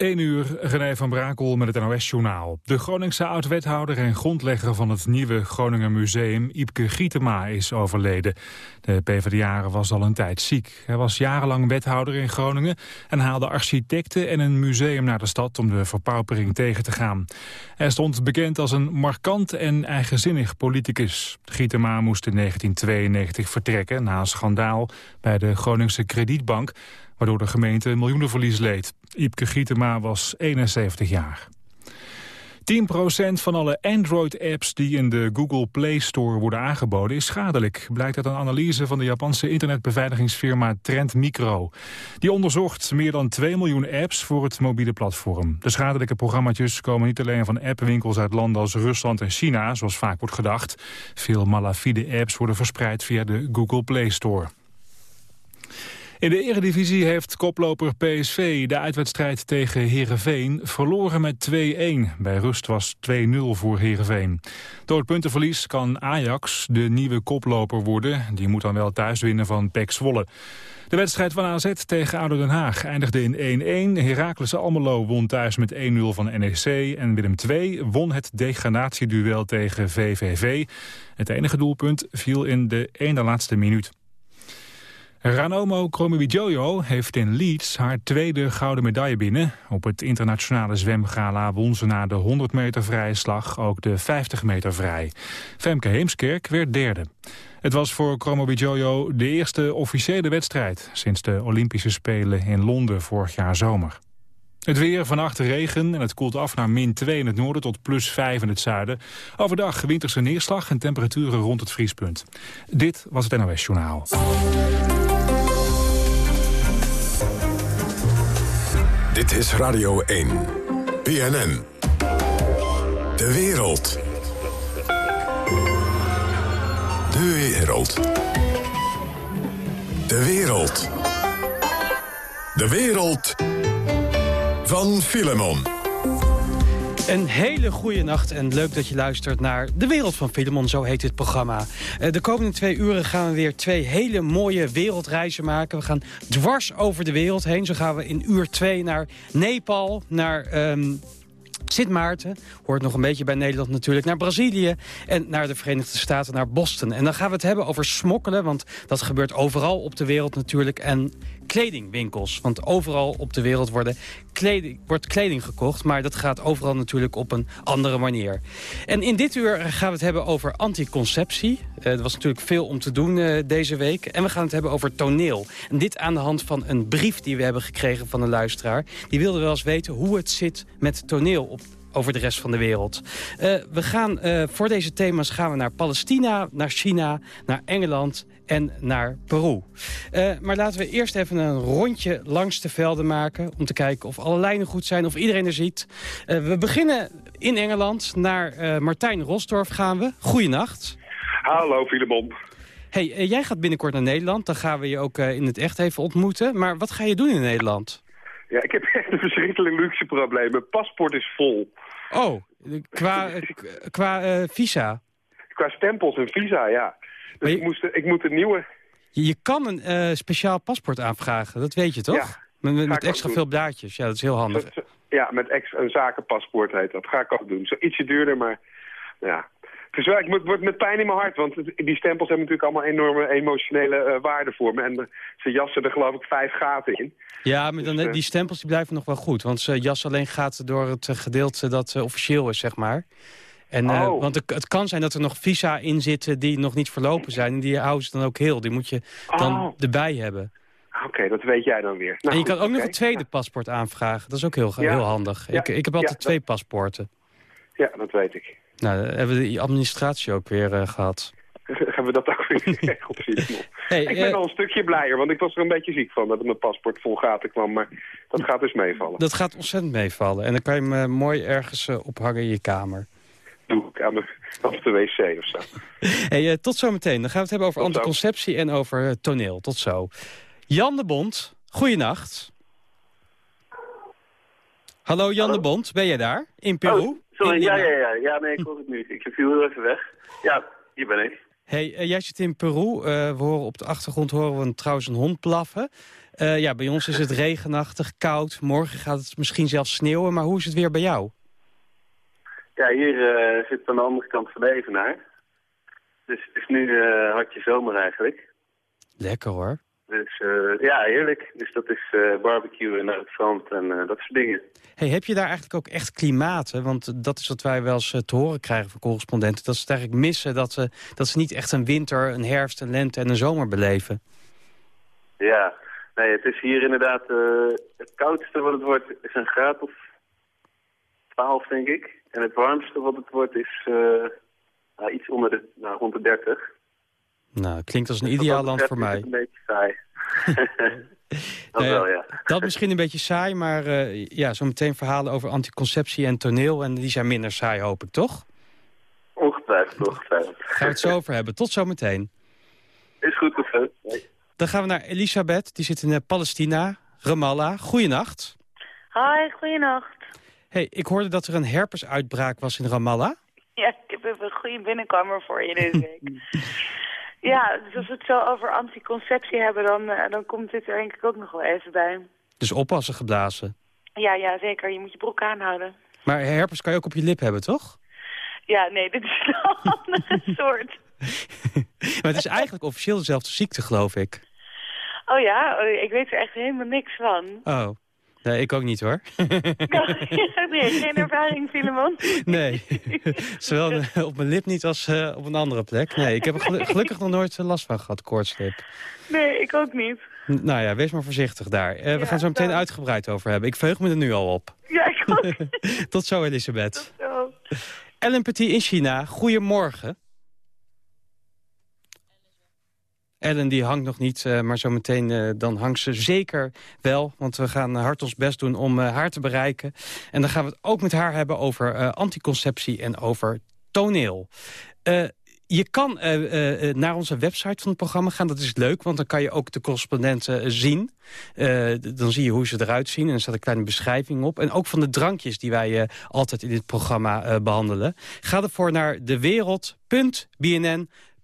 1 uur, René van Brakel met het NOS-journaal. De Groningse oud-wethouder en grondlegger van het nieuwe Groninger Museum, Iepke Gietema, is overleden. De PvdA was al een tijd ziek. Hij was jarenlang wethouder in Groningen en haalde architecten en een museum naar de stad om de verpaupering tegen te gaan. Hij stond bekend als een markant en eigenzinnig politicus. Gietema moest in 1992 vertrekken na een schandaal bij de Groningse Kredietbank waardoor de gemeente miljoenenverlies leed. Iepke Gietema was 71 jaar. 10% van alle Android-apps die in de Google Play Store worden aangeboden is schadelijk, blijkt uit een analyse van de Japanse internetbeveiligingsfirma Trend Micro. Die onderzocht meer dan 2 miljoen apps voor het mobiele platform. De schadelijke programma's komen niet alleen van appwinkels uit landen als Rusland en China, zoals vaak wordt gedacht. Veel malafide apps worden verspreid via de Google Play Store. In de eredivisie heeft koploper PSV de uitwedstrijd tegen Heerenveen verloren met 2-1. Bij rust was 2-0 voor Heerenveen. Door het puntenverlies kan Ajax de nieuwe koploper worden. Die moet dan wel thuis winnen van PEC Zwolle. De wedstrijd van AZ tegen ADO Den Haag eindigde in 1-1. Heracles Almelo won thuis met 1-0 van NEC. En Willem II won het degradatieduel tegen VVV. Het enige doelpunt viel in de ene laatste minuut. Ranomo Kromowidjojo heeft in Leeds haar tweede gouden medaille binnen. Op het internationale zwemgala won ze na de 100 meter vrije slag ook de 50 meter vrij. Femke Heemskerk werd derde. Het was voor Kromowidjojo de eerste officiële wedstrijd... sinds de Olympische Spelen in Londen vorig jaar zomer. Het weer, vannacht regen en het koelt af naar min 2 in het noorden tot plus 5 in het zuiden. Overdag winterse neerslag en temperaturen rond het vriespunt. Dit was het NOS Journaal. Dit is Radio 1. BNN. De wereld. De wereld. De wereld. De wereld van Filemon. Een hele goede nacht en leuk dat je luistert naar De Wereld van Filemon, zo heet het programma. Eh, de komende twee uren gaan we weer twee hele mooie wereldreizen maken. We gaan dwars over de wereld heen. Zo gaan we in uur twee naar Nepal, naar... Um, Sint Maarten, hoort nog een beetje bij Nederland natuurlijk, naar Brazilië en naar de Verenigde Staten, naar Boston. En dan gaan we het hebben over smokkelen, want dat gebeurt overal op de wereld natuurlijk. En kledingwinkels. Want overal op de wereld worden kleding, wordt kleding gekocht. Maar dat gaat overal natuurlijk op een andere manier. En in dit uur gaan we het hebben over anticonceptie. Uh, er was natuurlijk veel om te doen uh, deze week. En we gaan het hebben over toneel. En dit aan de hand van een brief die we hebben gekregen van een luisteraar. Die wilde wel eens weten hoe het zit met toneel op over de rest van de wereld. Uh, we gaan, uh, voor deze thema's gaan we naar Palestina, naar China, naar Engeland en naar Peru. Uh, maar laten we eerst even een rondje langs de velden maken... om te kijken of alle lijnen goed zijn, of iedereen er ziet. we beginnen in Engeland. Naar Martijn Rosdorf gaan we. Goeienacht. Hallo, Filemon. Hey, jij gaat binnenkort naar Nederland. Dan gaan we je ook in het echt even ontmoeten. Maar wat ga je doen in Nederland? Ja, ik heb echt een verschrikkelijk luxe probleem. Mijn paspoort is vol. Oh, qua, qua uh, visa? Qua stempels en visa, ja. Dus je... ik, moest, ik moet een nieuwe... Je kan een uh, speciaal paspoort aanvragen, dat weet je toch? Ja, met, met extra veel blaadjes, ja, dat is heel handig. Ja, met extra, een zakenpaspoort heet dat. Ga ik ook doen. Zo ietsje duurder, maar ja. Dus ik moet, word met pijn in mijn hart, want die stempels hebben natuurlijk allemaal enorme emotionele uh, waarde voor me. En ze jassen er geloof ik vijf gaten in. Ja, maar dan, dus, die stempels die blijven nog wel goed. Want ze jassen alleen gaten door het gedeelte dat officieel is, zeg maar. En, oh. want het, het, kan zijn dat er nog visa in zitten die nog niet verlopen zijn. En die houden ze dan ook heel. Die moet je dan oh. erbij hebben. Oké, dat weet jij dan weer. Nou, en je kan ook nog een tweede paspoort aanvragen. Dat is ook heel, heel handig. ik, ik heb altijd twee paspoorten. Ja, dat weet ik. Nou, hebben we die administratie ook weer uh, gehad. Hebben we dat ook weer geregeld? hey, ik ben uh, al een stukje blijer, want ik was er een beetje ziek van... dat mijn paspoort vol gaten kwam, maar dat gaat dus meevallen. Dat gaat ontzettend meevallen. En dan kan je hem uh, mooi ergens ophangen in je kamer. Doe ik aan de, op de wc of zo. hey, tot zometeen. Dan gaan we het hebben over tot anticonceptie zo. en over toneel. Tot zo. Jan de Bond, goeienacht. Hallo Jan Hallo? de Bond, ben jij daar? In Peru? Oh. Sorry, ja, ja, ja. Ja, nee, ik hoor het nu. Ik viel heel even weg. Ja, hier ben ik. Hey, uh, jij zit in Peru. Uh, we horen op de achtergrond horen we een, trouwens een hond blaffen. Eh, ja, bij ons is het regenachtig, koud. Morgen gaat het misschien zelfs sneeuwen. Maar hoe is het weer bij jou? Ja, hier zit aan de andere kant van de Evenaar. Dus het is nu hartje zomer eigenlijk. Lekker hoor. Dus uh, ja, heerlijk. Dus dat is uh, barbecue en strand en uh, dat soort dingen. Hey, heb je daar eigenlijk ook echt klimaten? Want dat is wat wij wel eens te horen krijgen van correspondenten. Dat ze het eigenlijk missen, dat ze, dat ze niet echt een winter, een herfst, een lente en een zomer beleven. Ja, nee, het is hier inderdaad het koudste wat het wordt is een graad of 12 denk ik. En het warmste wat het wordt is nou, iets onder de, nou, rond de 30. Nou, klinkt als een ideaal land voor mij. Dat is een beetje saai. dat wel, ja. Dat misschien een beetje saai, maar uh, ja, zometeen verhalen over anticonceptie en toneel. En die zijn minder saai, hoop ik, toch? Ongetwijfeld, ongetwijfeld. Gaan we het zo over hebben. Tot zometeen. Is goed, of zo. Dan gaan we naar Elisabeth, die zit in uh, Palestina, Ramallah. Goeienacht. Hoi, goeienacht. Hey, ik hoorde dat er een herpesuitbraak was in Ramallah. Ja, ik heb even een goede binnenkamer voor je deze week. Ja, dus als we het zo over anticonceptie hebben, dan, uh, dan komt dit er denk ik ook nog wel even bij. Dus oppassen geblazen? Ja, ja, zeker. Je moet je broek aanhouden. Maar herpes kan je ook op je lip hebben, toch? Ja, nee, dit is een andere soort. maar het is eigenlijk officieel dezelfde ziekte, geloof ik. Oh ja? Ik weet er echt helemaal niks van. Oh. Nee, ik ook niet hoor. nee, geen ervaring, Filemon. Nee, zowel op mijn lip niet als uh, op een andere plek. Nee, ik heb er gelu gelukkig nog nooit last van gehad, koortslip. Nee, ik ook niet. N nou ja, wees maar voorzichtig daar. Uh, ja, we gaan zo meteen dan. uitgebreid over hebben. Ik verheug me er nu al op. Ja, ik ook. Tot zo, Elisabeth. Tot zo. Ellen Petit in China, goedemorgen. Ellen die hangt nog niet, uh, maar zometeen uh, dan hangt ze zeker wel. Want we gaan hard ons best doen om haar te bereiken. En dan gaan we het ook met haar hebben over anticonceptie en over toneel. je kan naar onze website van het programma gaan. Dat is leuk, want dan kan je ook de correspondenten zien. dan zie je hoe ze eruit zien en er staat een kleine beschrijving op. En ook van de drankjes die wij altijd in dit programma behandelen. Ga ervoor naar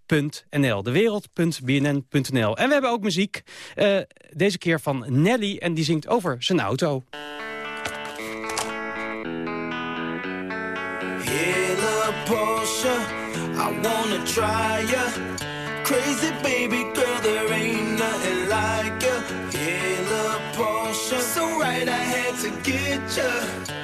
dewereld.bnn dewereld.bnn.nl. Dewereld.bnn.nl. En we hebben ook muziek. Uh, deze keer van Nelly en die zingt over zijn auto. Hele Porsche, I wanna try ya. Crazy baby girl, there ain't nothing like ya. Hele Porsche, so right I had to get ya.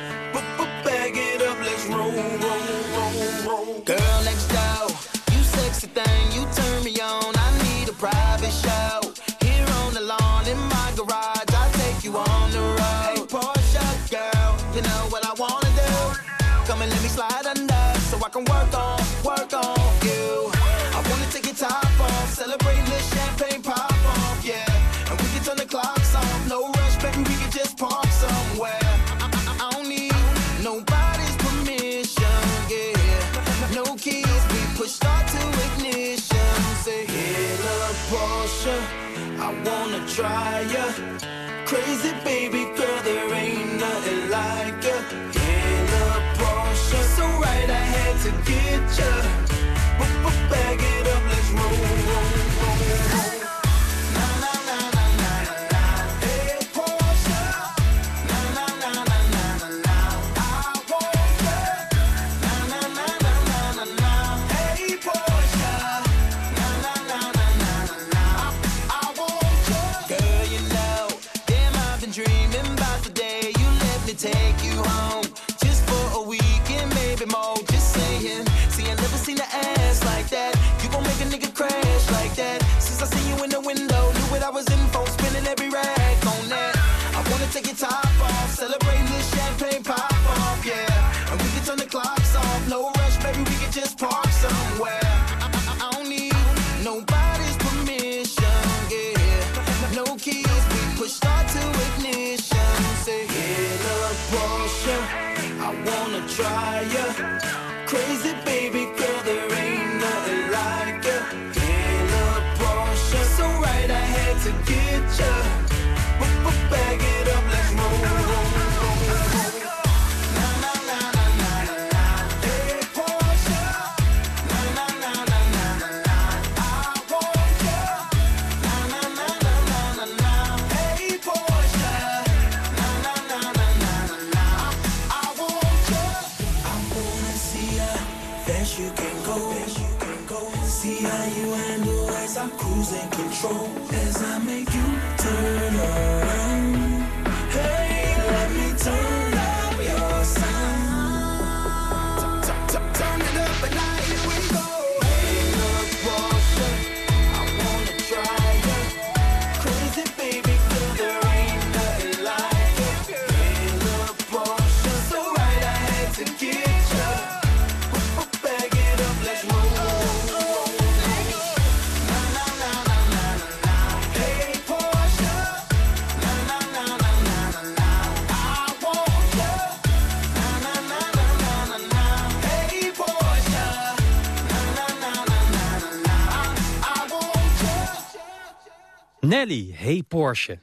Hey Porsche.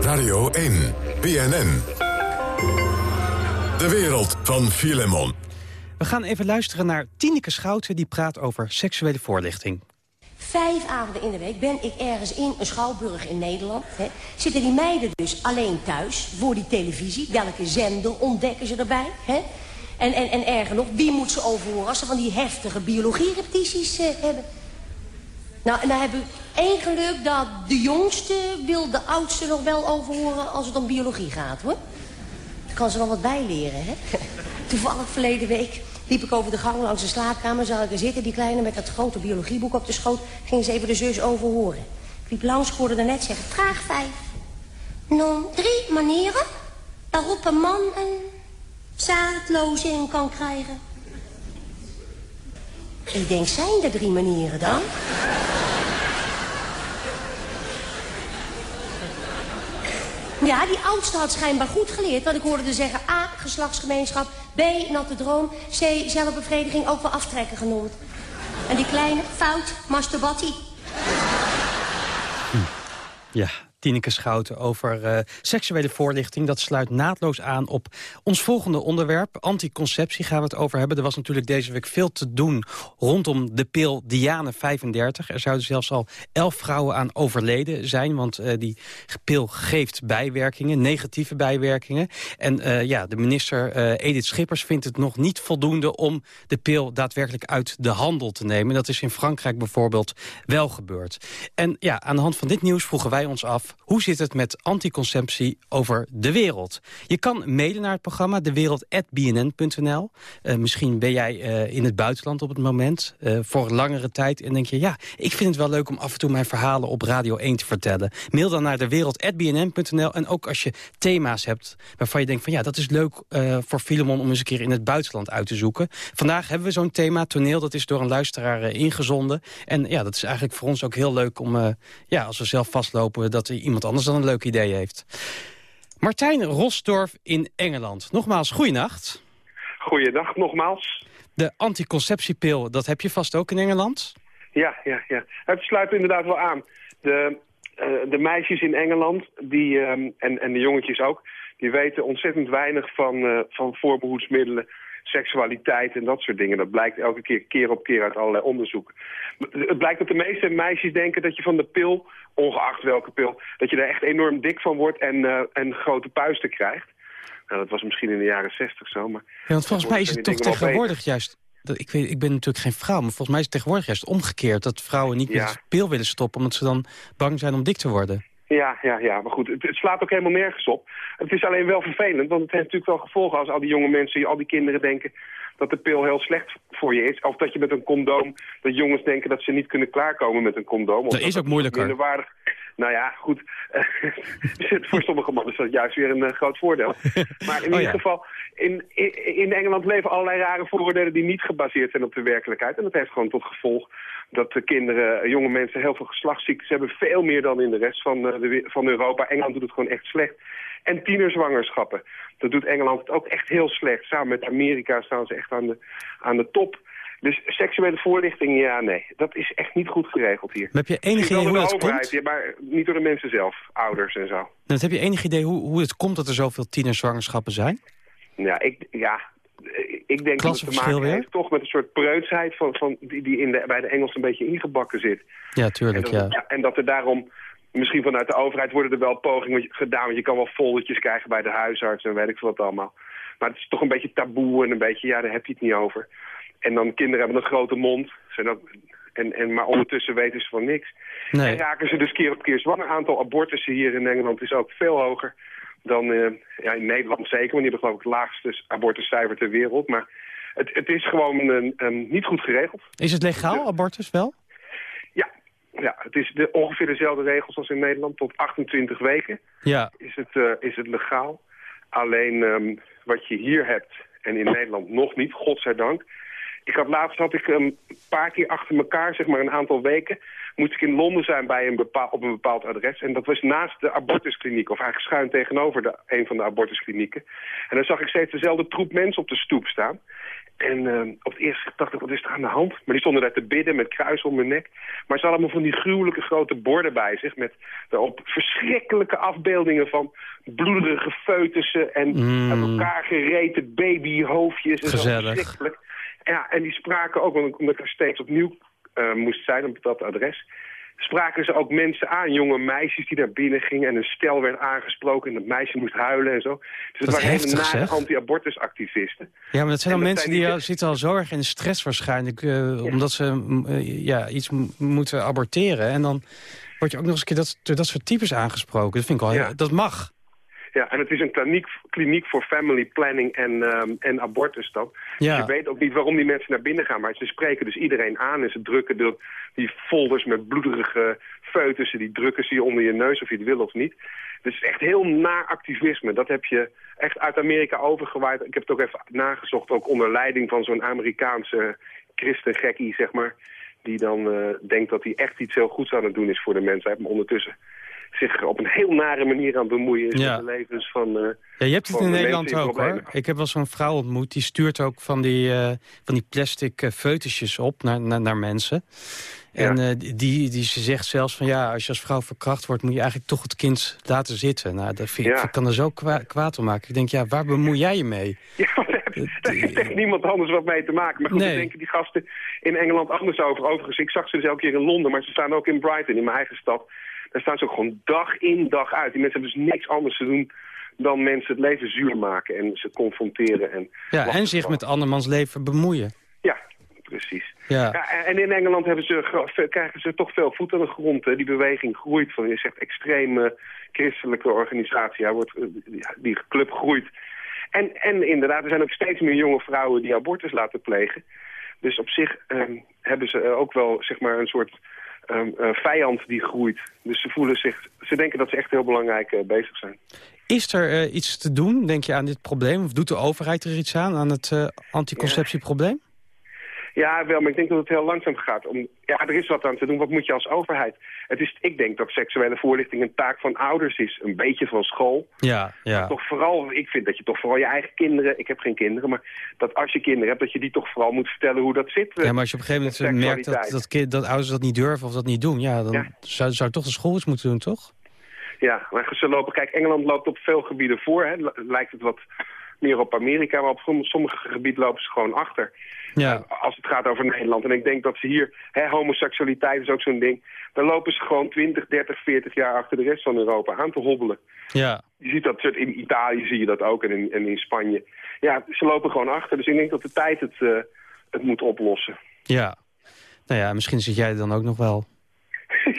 Radio 1, BNN. De wereld van Filemon. We gaan even luisteren naar Tineke Schouten... die praat over seksuele voorlichting. Vijf avonden in de week ben ik ergens in een schouwburg in Nederland. Hè. Zitten die meiden dus alleen thuis voor die televisie. Welke zender ontdekken ze erbij? Hè? En, en, en erger nog, wie moet ze overhoren als ze van die heftige biologie-repetities eh, hebben? Nou, en dan heb één geluk dat de jongste wil de oudste nog wel overhoren als het om biologie gaat, hoor. Dan kan ze wel wat bijleren, hè? Toevallig verleden week liep ik over de gang langs de slaapkamer... zag ik er zitten, die kleine met dat grote biologieboek op de schoot... ging ze even de zus overhoren. Ik liep langs, hoorde daarnet zeggen, vraag vijf. Non, drie manieren waarop een man een zaadlozing kan krijgen. Ik denk, zijn er drie manieren dan? Ja, die oudste had schijnbaar goed geleerd. Want ik hoorde er zeggen A, geslachtsgemeenschap. B, natte droom. C, zelfbevrediging, ook wel aftrekken genoemd. En die kleine, fout, masturbatie. Ja, Tineke Schouten over eh, seksuele voorlichting. Dat sluit naadloos aan op ons volgende onderwerp. Anticonceptie gaan we het over hebben. Er was natuurlijk deze week veel te doen rondom de pil Diane 35. Er zouden zelfs al elf vrouwen aan overleden zijn. Want eh, die pil geeft bijwerkingen, negatieve bijwerkingen. En eh, ja, de minister Edith Schippers vindt het nog niet voldoende... om de pil daadwerkelijk uit de handel te nemen. Dat is in Frankrijk bijvoorbeeld wel gebeurd. En ja, aan de hand van dit nieuws vroegen wij ons af... hoe zit het met anticonceptie over de wereld? Je kan mailen naar het programma dewereld.bnn.nl. Eh, misschien ben jij eh, in het buitenland op het moment eh, voor langere tijd... en denk je, ja, ik vind het wel leuk om af en toe mijn verhalen op Radio 1 te vertellen. Mail dan naar dewereld.bnn.nl. En ook als je thema's hebt waarvan je denkt van... ja, dat is leuk voor Filemon om eens een keer in het buitenland uit te zoeken. Vandaag hebben we zo'n thema, toneel, dat is door een luisteraar ingezonden. En ja, dat is eigenlijk voor ons ook heel leuk om, ja, als we zelf vastlopen... dat iemand anders dan een leuk idee heeft. Martijn Rosdorf in Engeland. Nogmaals, goeienacht. Goeiedag nogmaals. De anticonceptiepil, dat heb je vast ook in Engeland? Ja, ja, ja. Het sluit inderdaad wel aan. De, eh, de meisjes in Engeland die, ehm, en, en de jongetjes ook... die weten ontzettend weinig van, eh, van voorbehoedsmiddelen, seksualiteit en dat soort dingen. Dat blijkt elke keer, keer op keer uit allerlei onderzoeken. Het blijkt dat de meeste meisjes denken dat je van de pil, ongeacht welke pil... dat je daar echt enorm dik van wordt en, eh, en grote puisten krijgt. Nou, dat was misschien in de jaren zestig zo, maar... Ja, want volgens mij is het toch tegenwoordig juist... dat- Ik, weet, ik ben natuurlijk geen vrouw, maar volgens mij is het tegenwoordig juist omgekeerd... dat vrouwen niet Ja. met de pil willen stoppen... omdat ze dan bang zijn om dik te worden. Ja, ja, ja, maar goed, het, het slaat ook helemaal nergens op. Het is alleen wel vervelend, want het heeft natuurlijk wel gevolgen als al die jonge mensen, al die kinderen denken dat de pil heel slecht voor je is. Of dat je met een condoom, dat jongens denken dat ze niet kunnen klaarkomen met een condoom. of Dat is ook moeilijker. Minderwaardig. Nou ja, goed. voor sommige mannen is dat juist weer een eh, groot voordeel. Maar in Oh ieder geval, in, in, in Engeland leven allerlei rare vooroordelen die niet gebaseerd zijn op de werkelijkheid. En dat heeft gewoon tot gevolg dat de kinderen, eh, jonge mensen, heel veel geslachtsziektes hebben. Veel meer dan in de rest van, eh, de, van Europa. Engeland doet het gewoon echt slecht. En tienerzwangerschappen. Dat doet Engeland ook echt heel slecht. Samen met Amerika staan ze echt aan de, aan de top. Dus seksuele voorlichting, ja, nee. Dat is echt niet goed geregeld hier. Maar heb je enig idee hoe dat overheid, komt? ja, maar niet door de mensen zelf. Ouders en zo. Dan heb je enig idee hoe, hoe het komt dat er zoveel tienerzwangerschappen zijn? Ja, ik, ja, ik denk dat het te maken weer? heeft toch met een soort preutsheid van, van die, die in de, bij de Engelsen een beetje ingebakken zit. Ja, En tuurlijk, dat, ja. en dat er daarom, misschien vanuit de overheid worden er wel pogingen gedaan. Want je kan wel foldertjes krijgen bij de huisarts en weet ik veel wat allemaal. Maar het is toch een beetje taboe en een beetje, ja, daar heb je het niet over. En dan kinderen hebben een grote mond. Zijn En, en, maar ondertussen weten ze van niks. Nee. En raken ze dus keer op keer zwanger. aantal abortussen hier in Engeland is ook veel hoger dan eh, ja, in Nederland zeker. Want die hebben geloof ik het laagste abortuscijfer ter wereld. Maar het, het is gewoon een, een niet goed geregeld. Is het legaal, abortus wel? Ja, ja het is de, ongeveer dezelfde regels als in Nederland. Tot 28 weken Ja. is het, eh, is het legaal. Alleen ehm, wat je hier hebt en in Nederland nog niet, godzijdank. Ik had laatst had ik een paar keer achter elkaar, zeg maar een aantal weken, moest ik in Londen zijn bij een bepaal, op een bepaald adres. En dat was naast de abortuskliniek, of eigenlijk schuin tegenover de, een van de abortusklinieken. En dan zag ik steeds dezelfde troep mensen op de stoep staan. En ehm, op het eerste dacht ik, wat is er aan de hand? Maar die stonden daar te bidden met kruis om hun nek. Maar ze hadden allemaal van die gruwelijke grote borden bij zich... met daarop verschrikkelijke afbeeldingen van bloederige foetussen... en Mm. uit elkaar gereten babyhoofdjes. En zo Gezellig. verschrikkelijk. Ja, en die spraken ook, want omdat ik er steeds opnieuw eh, moest zijn op dat adres... spraken ze ook mensen aan, jonge meisjes die daar binnen gingen... en een stel werd aangesproken en dat meisje moest huilen en zo. Dus het Wat waren hele heftig, nare zeg. anti-abortusactivisten. Ja, maar dat zijn dat mensen zijn die die- al- zitten al zo erg in stress waarschijnlijk... eh, omdat ze mm, eh, ja, iets moeten aborteren. En dan word je ook nog eens een keer dat, door dat soort types aangesproken. Dat vind ik wel... Ja. Dat mag. Ja, en het is een kliniek, kliniek voor family planning en, ehm, en abortus dan. Dus Ja. je weet ook niet waarom die mensen naar binnen gaan. Maar ze spreken dus iedereen aan en ze drukken de, die folders met bloederige foetussen... die drukken ze je onder je neus of je het wil of niet. Dus echt heel naar activisme. Dat heb je echt uit Amerika overgewaaid. Ik heb het ook even nagezocht, ook onder leiding van zo'n Amerikaanse christengekkie, zeg maar... die dan eh, denkt dat hij echt iets heel goeds aan het doen is voor de mensheid. Maar ondertussen zich op een heel nare manier aan bemoeien is Ja. met de levens van... eh, Ja, je hebt het in de Nederland in ook, hoor. Ik heb wel zo'n vrouw ontmoet, die stuurt ook van die, eh, van die plastic foetusjes op naar, naar, naar mensen. En Ja. die, die ze zegt zelfs van ja, als je als vrouw verkracht wordt... moet je eigenlijk toch het kind laten zitten. Nou, dat vind, ik Ja. ik kan er zo kwa- kwaad om maken. Ik denk, ja, waar bemoei jij je mee? Daar heeft- echt niemand anders wat mee te maken. Maar goed, Nee. daar denken die gasten in Engeland anders over. Overigens, ik zag ze dus elke keer in Londen, maar ze staan ook in Brighton, in mijn eigen stad. Daar staan ze ook gewoon dag in, dag uit. Die mensen hebben dus niks anders te doen dan mensen het leven zuur maken en ze confronteren. En Ja, en zich met andermans leven bemoeien. Ja, precies. Ja, Ja, en- in Engeland hebben ze, krijgen ze toch veel voet aan de grond. Hè. Die beweging groeit. Van, je zegt extreme christelijke organisatie. Hij wordt, eh, die- die club groeit. En, en inderdaad, er zijn ook steeds meer jonge vrouwen die abortus laten plegen. Dus op zich ehm, hebben ze eh, ook wel zeg maar, een soort eh, vijand die groeit. Dus ze voelen zich, ze denken dat ze echt heel belangrijk eh, bezig zijn. Is er eh, iets te doen, denk je, aan dit probleem? Of doet de overheid er iets aan, aan het eh, anticonceptieprobleem? Ja, wel, maar ik denk dat het heel langzaam gaat. Om, ja, er is wat aan te doen. Wat moet je als overheid? Het is, ik denk dat seksuele voorlichting een taak van ouders is. Een beetje van school. Ja, ja. Toch vooral, ik vind dat je toch vooral je eigen kinderen... Ik heb geen kinderen, maar dat als je kinderen hebt... dat je die toch vooral moet vertellen hoe dat zit. Ja, maar als je op een gegeven moment eh, merkt dat, dat, kind, dat ouders dat niet durven of dat niet doen... ja, dan Ja. Zou, zou toch de school iets moeten doen, toch? Ja, maar ze lopen... Kijk, Engeland loopt op veel gebieden voor. Hè. Lijkt het wat meer op Amerika, maar op som- sommige gebieden lopen ze gewoon achter. Ja, Als het gaat over Nederland. En ik denk dat ze hier, hè, homoseksualiteit is ook zo'n ding. Daar lopen ze gewoon 20, 30, 40 jaar achter de rest van Europa aan te hobbelen. ja. Je ziet dat in Italië zie je dat ook en in, en in Spanje. Ja, ze lopen gewoon achter. Dus ik denk dat de tijd het, eh, het moet oplossen. Ja. Nou ja, misschien zit jij er dan ook nog wel.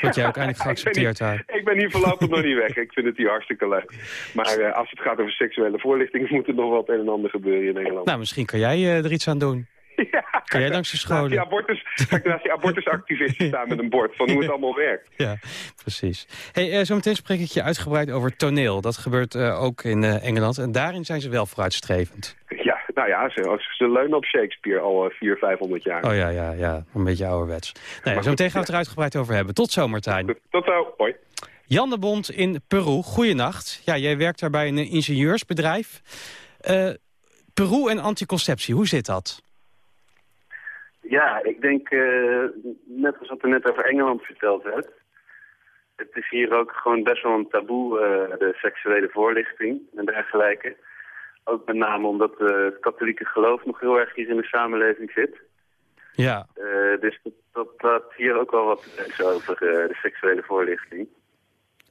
Word jij ook eindelijk geaccepteerd ik hier, ik ben hier voorlopig nog niet weg. Ik vind het hier hartstikke leuk. Maar eh, als het gaat over seksuele voorlichting... moet er nog wat een en ander gebeuren in Nederland. Nou, misschien kan jij eh, er iets aan doen. ja. Kan jij langs de die, scholen? abortus, ik naast die abortusactivisten staan met een bord... van hoe het allemaal werkt. Ja, precies. Hey, eh, zometeen spreek ik je uitgebreid over toneel. Dat gebeurt ook in Engeland. En daarin zijn ze wel vooruitstrevend. Ja, nou ja, ze, ze leunen op Shakespeare al eh, 400, 500 jaar. Oh ja, ja, ja. Een beetje ouderwets. Nou, ja, goed, zometeen gaan we het er uitgebreid over hebben. Tot zo, Martijn. Tot zo, hoi. Jan de Bond in Peru, goeienacht. Ja, jij werkt daar bij een eh, ingenieursbedrijf. Eh, Peru en anticonceptie, hoe zit dat? Ja, ik denk, eh, net als wat er net over Engeland verteld werd... het is hier ook gewoon best wel een taboe, eh, de seksuele voorlichting en dergelijke. Ook met name omdat eh, het katholieke geloof nog heel erg hier in de samenleving zit. Ja, Eh, dus dat, dat, dat hier ook wel wat zeggen over eh, de seksuele voorlichting.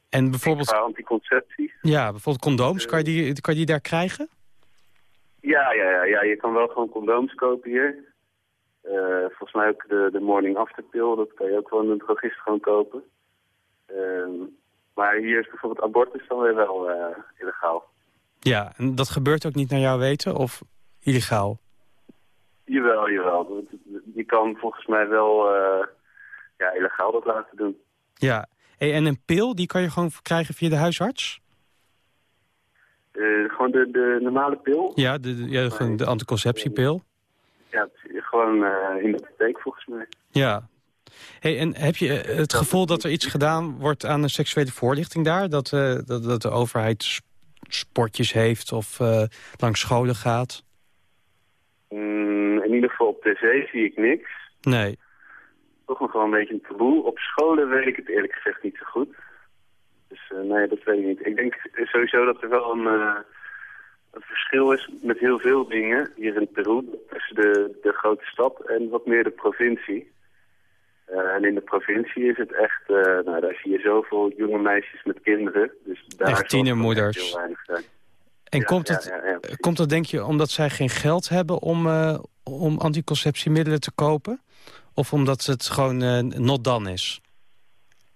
en bijvoorbeeld, Qua anticonceptie. ja, bijvoorbeeld condooms, kan je, die, kan je die daar krijgen? Ja, ja, ja, ja, je kan wel gewoon condooms kopen hier. Eh, volgens mij ook de, de morning after pill, dat kan je ook gewoon in een drogist gewoon kopen. Ehm, maar hier is bijvoorbeeld abortus dan weer wel eh, illegaal. Ja, en dat gebeurt ook niet naar jouw weten of illegaal? Jawel, jawel. Je kan volgens mij wel eh, ja, illegaal dat laten doen. Ja, Hey, en een pil, die kan je gewoon krijgen via de huisarts? Eh, gewoon de, de normale pil? Ja, de, de, ja, gewoon de anticonceptiepil. Ja, gewoon eh, in de apotheek volgens mij. Ja. Hey, en heb je het gevoel dat er iets gedaan wordt aan de seksuele voorlichting daar? Dat, dat, dat de overheid sportjes heeft of eh, langs scholen gaat? Mm, in ieder geval op tv zie ik niks. Nee. Toch nog wel een beetje een taboe. Op scholen weet ik het eerlijk gezegd niet zo goed. Dus eh, nee, dat weet ik niet. Ik denk sowieso dat er wel een, eh, een verschil is met heel veel dingen hier in Peru. Tussen de, de grote stad en wat meer de provincie. Eh, en in de provincie is het echt, eh, nou daar zie je zoveel jonge meisjes met kinderen. Dus daar Echt tienermoeders. heel weinig zijn. En Ja, komt, het, ja, ja, precies. komt dat denk je omdat zij geen geld hebben om, eh, om anticonceptiemiddelen te kopen? Of omdat het gewoon not done is?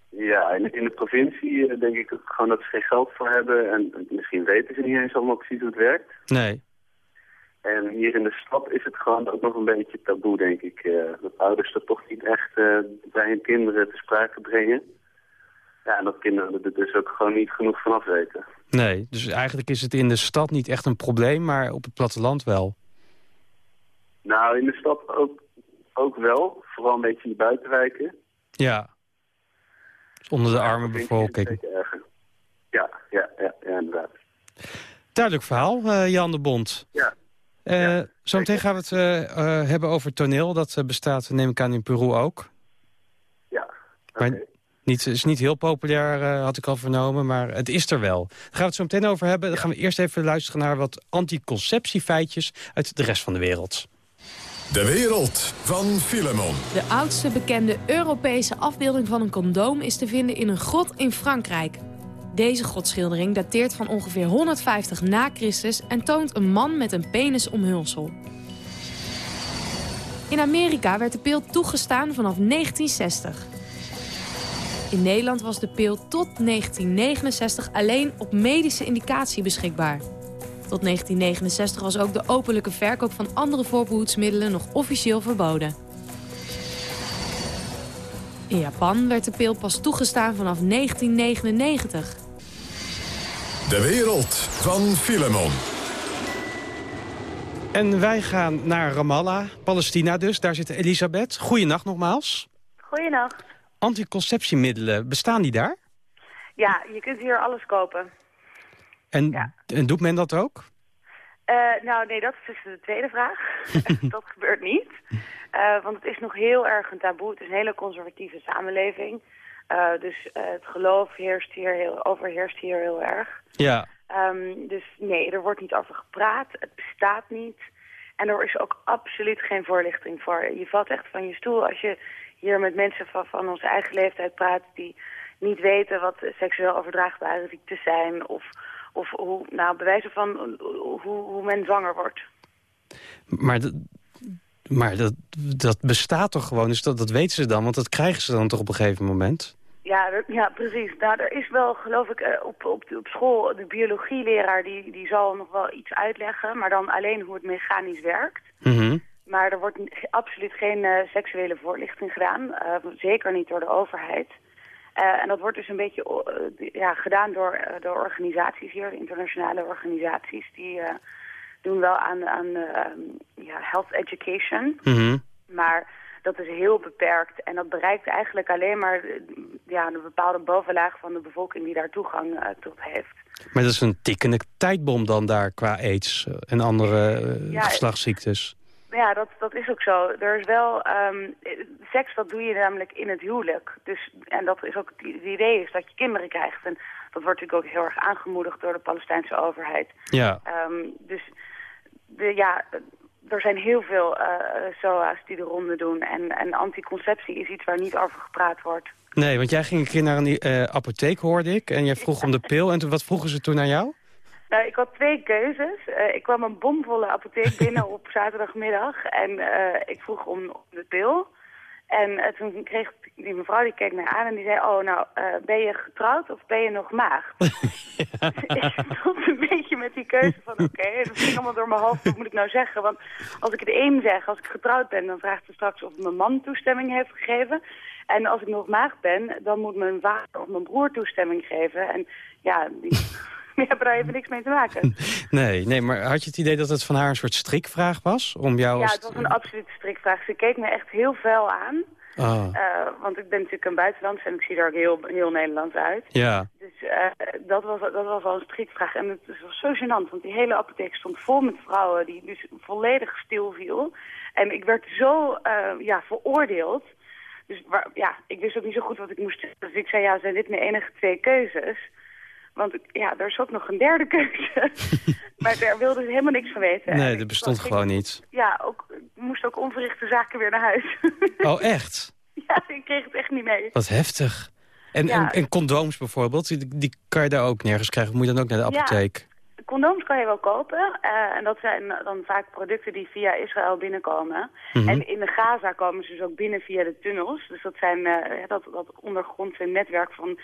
Ja, in, in de provincie denk ik gewoon dat ze geen geld voor hebben. En en misschien weten ze niet eens allemaal precies hoe het werkt. Nee. En hier in de stad is het gewoon ook nog een beetje taboe, denk ik. eh, dat ouders dat toch niet echt eh, bij hun kinderen te sprake brengen. Ja, en dat kinderen er dus ook gewoon niet genoeg vanaf weten. Nee, dus eigenlijk is het in de stad niet echt een probleem, maar op het platteland wel. Nou, in de stad ook, ook wel. Vooral een beetje in de buitenwijken. Ja. Dus onder de arme bevolking. Ja, ja, ja, ja, inderdaad. Duidelijk verhaal, eh, Jan de Bond. Ja. Eh Ja, Zometeen gaan we het eh, eh, hebben over toneel. Dat bestaat, neem ik aan, in Peru ook. Ja, Maar oké. niet, is niet heel populair, eh, had ik al vernomen, maar het is er wel. Daar gaan we het zo meteen over hebben. Dan gaan we eerst even luisteren naar wat anticonceptiefeitjes uit de rest van de wereld. De wereld van Filemon. De oudste bekende Europese afbeelding van een condoom is te vinden in een grot in Frankrijk. Deze grotschildering dateert van ongeveer 150 na Christus en toont een man met een penisomhulsel. In Amerika werd de pil toegestaan vanaf 1960. In Nederland was de pil tot 1969 alleen op medische indicatie beschikbaar. Tot 1969 was ook de openlijke verkoop van andere voorbehoedsmiddelen nog officieel verboden. In Japan werd de pil pas toegestaan vanaf 1999. De wereld van Filemon. En wij gaan naar Ramallah, Palestina dus. Daar zit Elisabeth. Goeienacht nogmaals. Goeienacht. Anticonceptiemiddelen, bestaan die daar? Ja, je kunt hier alles kopen. En, Ja. en doet men dat ook? Eh, nou, nee, dat is dus de tweede vraag. dat gebeurt niet. Eh, want het is nog heel erg een taboe. Het is een hele conservatieve samenleving. Eh, dus eh, het geloof heerst hier heel, overheerst hier heel erg. Ja. Ehm, dus nee, er wordt niet over gepraat. Het bestaat niet. En er is ook absoluut geen voorlichting voor. Je valt echt van je stoel als je hier met mensen van, van onze eigen leeftijd praat... die niet weten wat seksueel overdraagbare ziektes zijn... of, of hoe, nou, bewijzen van hoe, hoe men zwanger wordt. Maar, maar dat, dat bestaat toch gewoon? Dus dat, dat weten ze dan, want dat krijgen ze dan toch op een gegeven moment? Ja, ja, precies. Nou, er is wel, geloof ik, eh, op, op, op school de biologieleraar die, die zal nog wel iets uitleggen, maar dan alleen hoe het mechanisch werkt. Mhm. Maar er wordt absoluut geen eh, seksuele voorlichting gedaan, eh, zeker niet door de overheid. En dat wordt dus een beetje ja, gedaan door, door organisaties hier, internationale organisaties, die doen wel aan, aan eh, ja, health education. Mhm. Maar dat is heel beperkt en dat bereikt eigenlijk alleen maar ja, een bepaalde bovenlaag van de bevolking die daar toegang eh, tot heeft. Maar dat is een tikkende tijdbom dan daar qua aids eh, en andere eh, Ja, geslachtsziektes. Ja, dat, dat is ook zo. Er is wel, ehm, eh, seks dat doe je namelijk in het huwelijk. Dus, en dat is ook het idee is dat je kinderen krijgt. En dat wordt natuurlijk ook heel erg aangemoedigd door de Palestijnse overheid. Ja. Ehm, dus de, ja, er zijn heel veel eh, SOA's die de ronde doen. En, en anticonceptie is iets waar niet over gepraat wordt. Nee, want jij ging een keer naar een eh, apotheek, hoorde ik. En jij vroeg om de pil. En toen, wat vroegen ze toen aan jou? Nou, ik had twee keuzes. Eh, ik kwam een bomvolle apotheek binnen op zaterdagmiddag en ik vroeg om de pil. En eh, toen kreeg die mevrouw, die keek mij aan en die zei... oh, nou, eh, ben je getrouwd of ben je nog maagd? ik stond een beetje met die keuze van... oké, dat ging allemaal door mijn hoofd, wat moet ik nou zeggen? Want als ik het een zeg, als ik getrouwd ben... dan vraagt ze straks of mijn man toestemming heeft gegeven. En als ik nog maagd ben, dan moet mijn vader of mijn broer toestemming geven. En ja, die, hebben daar even niks mee te maken. Nee, nee, maar had je het idee dat het van haar een soort strikvraag was? Om jou Ja, als- het was een absolute strikvraag. Ze keek me echt heel fel aan. Ah, Eh, want ik ben natuurlijk een buitenlandse en ik zie er ook heel, heel Nederlands uit. ja. Dus eh, dat, was, dat was al een strikvraag. En het was zo gênant, want die hele apotheek stond vol met vrouwen die dus volledig stil viel. En ik werd zo eh, ja, veroordeeld. Dus waar, ja, ik wist ook niet zo goed wat ik moest zeggen. Dus ik zei, ja, zijn dit mijn enige twee keuzes? Want ja, er is ook nog een derde keuze. maar daar wilden ze helemaal niks van weten. En Nee, dat bestond was- gewoon niet. Ja, ook, ik moest ook onverrichte zaken weer naar huis. Oh, echt? ja, ik kreeg het echt niet mee. Wat heftig. En, Ja. en, en condooms bijvoorbeeld, die, die kan je daar ook nergens krijgen. Moet je dan ook naar de Ja. apotheek? Condooms kan je wel kopen. eh, en dat zijn dan vaak producten die via Israël binnenkomen. Mhm. En in de Gaza komen ze dus ook binnen via de tunnels. Dus dat zijn eh, ja, dat, dat ondergrondse netwerk van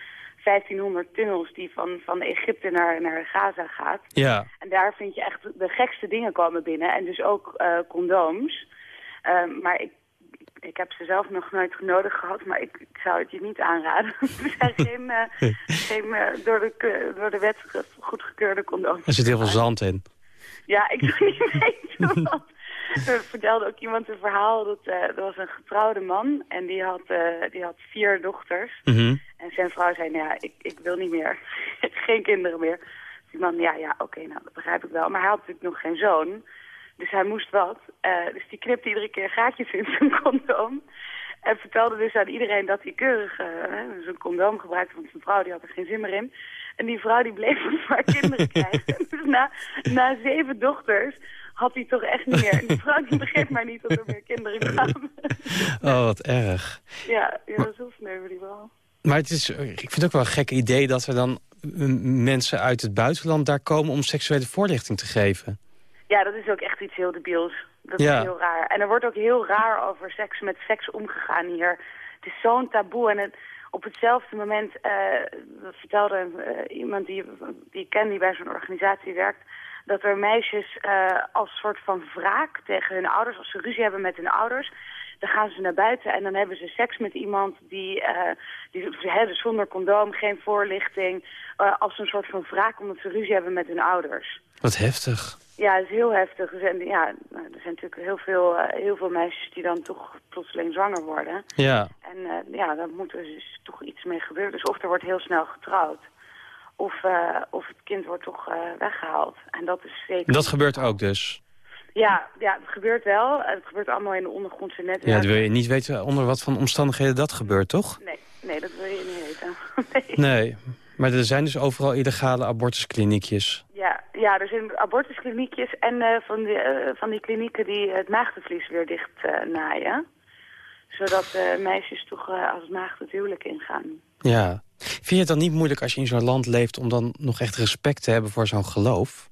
1500 tunnels die van, van Egypte naar, naar Gaza gaat. Ja. En daar vind je echt de gekste dingen komen binnen. En dus ook eh, condooms. Ehm, maar ik, ik heb ze zelf nog nooit nodig gehad, maar ik, ik zou het je niet aanraden. er zijn geen, eh, geen eh, door, de, door de wet ge- goedgekeurde condooms. Er zit heel veel zand in. Ja, ik zou niet weten wat. Er vertelde ook iemand een verhaal. Dat, er was een getrouwde man en die had, die had vier dochters. Mhm. En zijn vrouw zei, nou ja, ik, ik wil niet meer. geen kinderen meer. Dus die man, ja, ja, oké, nou, dat begrijp ik wel. Maar hij had natuurlijk nog geen zoon. Dus hij moest wat. Eh, dus die knipte iedere keer gaatjes in zijn condoom. En vertelde dus aan iedereen dat hij keurig eh, zijn condoom gebruikte. Want zijn vrouw die had er geen zin meer in. En die vrouw die bleef dus maar kinderen krijgen. Dus na, na zeven dochters had hij toch echt niet meer. En die vrouw die begreep maar niet dat er meer kinderen kwamen. Oh, wat erg. ja, ja, dat is heel sneu voor die vrouw. Maar het is, ik vind het ook wel een gek idee dat er dan mm, mensen uit het buitenland daar komen om seksuele voorlichting te geven. Ja, dat is ook echt iets heel debiels. Dat Ja. is heel raar. En er wordt ook heel raar over seks met seks omgegaan hier. Het is zo'n taboe. En het, op hetzelfde moment eh, dat vertelde eh, iemand die, die ik ken die bij zo'n organisatie werkt... dat er meisjes eh, als soort van wraak tegen hun ouders, als ze ruzie hebben met hun ouders... dan gaan ze naar buiten en dan hebben ze seks met iemand die, eh die hè, dus zonder condoom, geen voorlichting... eh, als een soort van wraak omdat ze ruzie hebben met hun ouders. Wat heftig. Ja, het is heel heftig. Er zijn, ja, nou, er zijn natuurlijk heel veel, eh, heel veel meisjes die dan toch plotseling zwanger worden. Ja. En ja, daar moet er dus toch iets mee gebeuren. Dus of er wordt heel snel getrouwd, of, of het kind wordt toch eh, weggehaald. En dat is zeker... Dat gebeurt ook dus. Ja, ja, het gebeurt wel. Het gebeurt allemaal in de ondergrondse netwerken. Ja, dan wil je niet weten onder wat voor omstandigheden dat gebeurt, toch? Nee, nee, dat wil je niet weten. nee. Nee. Maar er zijn dus overal illegale abortuskliniekjes. Ja, ja, er zijn abortuskliniekjes en eh, van, die, eh, van die klinieken die het maagdenvlies weer dicht eh, naaien. Zodat meisjes toch als maagd het huwelijk ingaan. Ja. Vind je het dan niet moeilijk als je in zo'n land leeft... om dan nog echt respect te hebben voor zo'n geloof?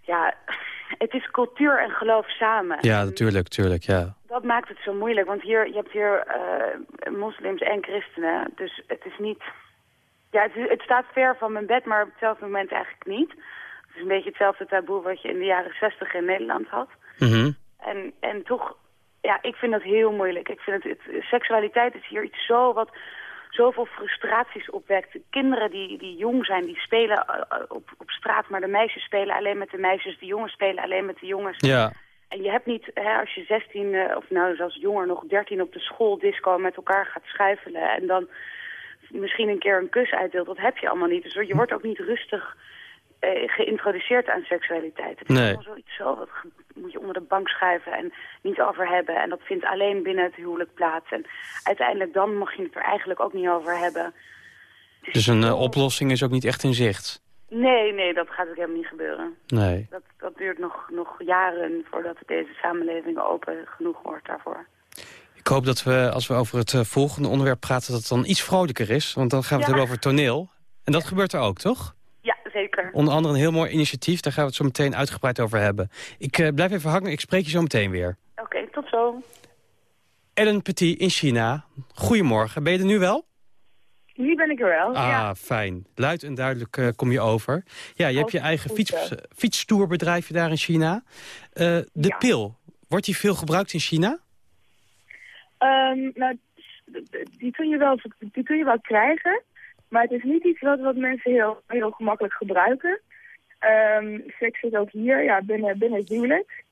Ja, het is cultuur en geloof samen. Ja, natuurlijk, tuurlijk, ja. Dat maakt het zo moeilijk, want hier, je hebt hier eh, moslims en christenen. Dus het is niet... Ja, het, staat ver van mijn bed, maar op hetzelfde moment eigenlijk niet. Het is een beetje hetzelfde taboe wat je in de jaren zestig in Nederland had. Mhm. En, en toch, ja, ik vind dat heel moeilijk. Ik vind het, het, seksualiteit is hier iets zo wat zoveel frustraties opwekt. Kinderen die, die jong zijn, die spelen eh, eh, op, op straat, maar de meisjes spelen alleen met de meisjes, de jongens spelen alleen met de jongens. Ja. En je hebt niet, hè, als je 16 eh, of nou zelfs jonger nog 13 op de schooldisco met elkaar gaat schuifelen en dan misschien een keer een kus uitdeelt, dat heb je allemaal niet. Dus je wordt ook niet rustig eh, geïntroduceerd aan seksualiteit. Het is Nee. allemaal zoiets zo, ge- moet je onder de bank schuiven en niet over hebben. En dat vindt alleen binnen het huwelijk plaats. En uiteindelijk dan mag je het er eigenlijk ook niet over hebben. Dus een eh, oplossing is ook niet echt in zicht? Nee, nee, dat gaat ook helemaal niet gebeuren. Nee. Dat, dat duurt nog, nog jaren voordat deze samenleving open genoeg wordt daarvoor. Ik hoop dat we, als we over het eh, volgende onderwerp praten... dat het dan iets vrolijker is. Want dan gaan we het hebben over toneel. En dat gebeurt er ook, toch? Zeker. Onder andere een heel mooi initiatief. Daar gaan we het zo meteen uitgebreid over hebben. Ik uh, blijf even hangen. Ik spreek je zo meteen weer. Oké, okay, tot zo. Ellen Petit in China. Goedemorgen. Ben je er nu wel? Nu ben ik er wel, Ah, ja. fijn. Luid en duidelijk uh, kom je over. Ja, je hebt je eigen fiets, fietstoerbedrijfje daar in China. Uh, de ja. pil, wordt die veel gebruikt in China? Um, nou, die kun, je wel, die kun je wel krijgen. Maar het is niet iets wat, wat mensen heel, heel gemakkelijk gebruiken. Um, seks zit ook hier, ja, binnen, binnen het huwelijk.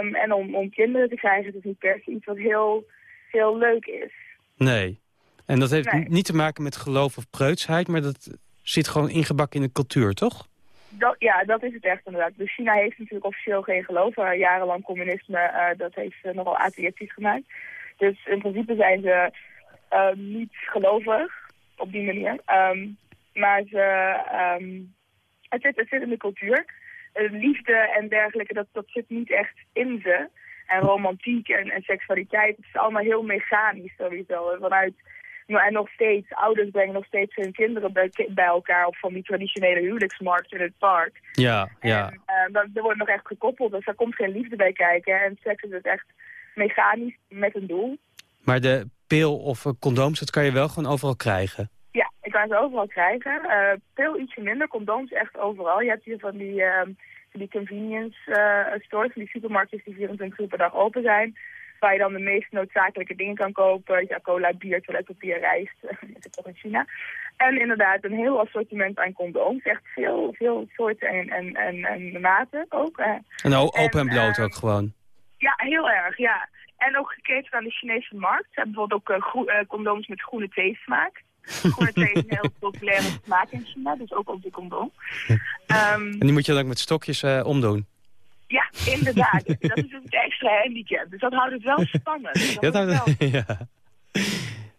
Um, en om, om kinderen te krijgen, het is niet per se iets wat heel, heel leuk is. Nee. En dat heeft Nee. niet te maken met geloof of preutsheid, maar dat zit gewoon ingebakken in de cultuur, toch? Dat, ja, dat is het echt inderdaad. Dus China heeft natuurlijk officieel geen geloof. Uh, jarenlang communisme, uh, dat heeft uh, nogal atheïstisch gemaakt. Dus in principe zijn ze uh, niet gelovig op die manier. Um, maar ze, um, het, zit, het zit in de cultuur. Uh, liefde en dergelijke, dat, dat zit niet echt in ze. En romantiek en, en seksualiteit, het is allemaal heel mechanisch sowieso. Vanuit, en nog steeds, ouders brengen nog steeds hun kinderen bij, bij elkaar op van die traditionele huwelijksmarkt in het park. Ja, ja. En, uh, dat, er wordt nog echt gekoppeld, dus daar komt geen liefde bij kijken. En seks is dus echt mechanisch met een doel. Maar de pil of condooms, dat kan je wel gewoon overal krijgen? Ja, ik kan ze overal krijgen. Uh, pil ietsje minder, condooms echt overal. Je hebt hier van die, uh, die convenience uh, stores, van die supermarktjes die 24 uur per dag open zijn. Waar je dan de meest noodzakelijke dingen kan kopen. Ja, cola, bier, toiletpapier, rijst. dat is toch in China. En inderdaad een heel assortiment aan condooms. Echt veel, veel soorten en, en, en, en maten ook. En open en bloot ook gewoon? Ja, heel erg, ja. En ook gekeken aan de Chinese markt. Ze hebben bijvoorbeeld ook uh, condooms met groene theesmaak. Groene thee is een heel populaire smaak in China, dus ook op de condoom. Um, en die moet je dan ook met stokjes uh, omdoen? Ja, inderdaad. dat is het extra handicap. Dus dat houdt het wel spannend. Dat, dat houdt wel... ja.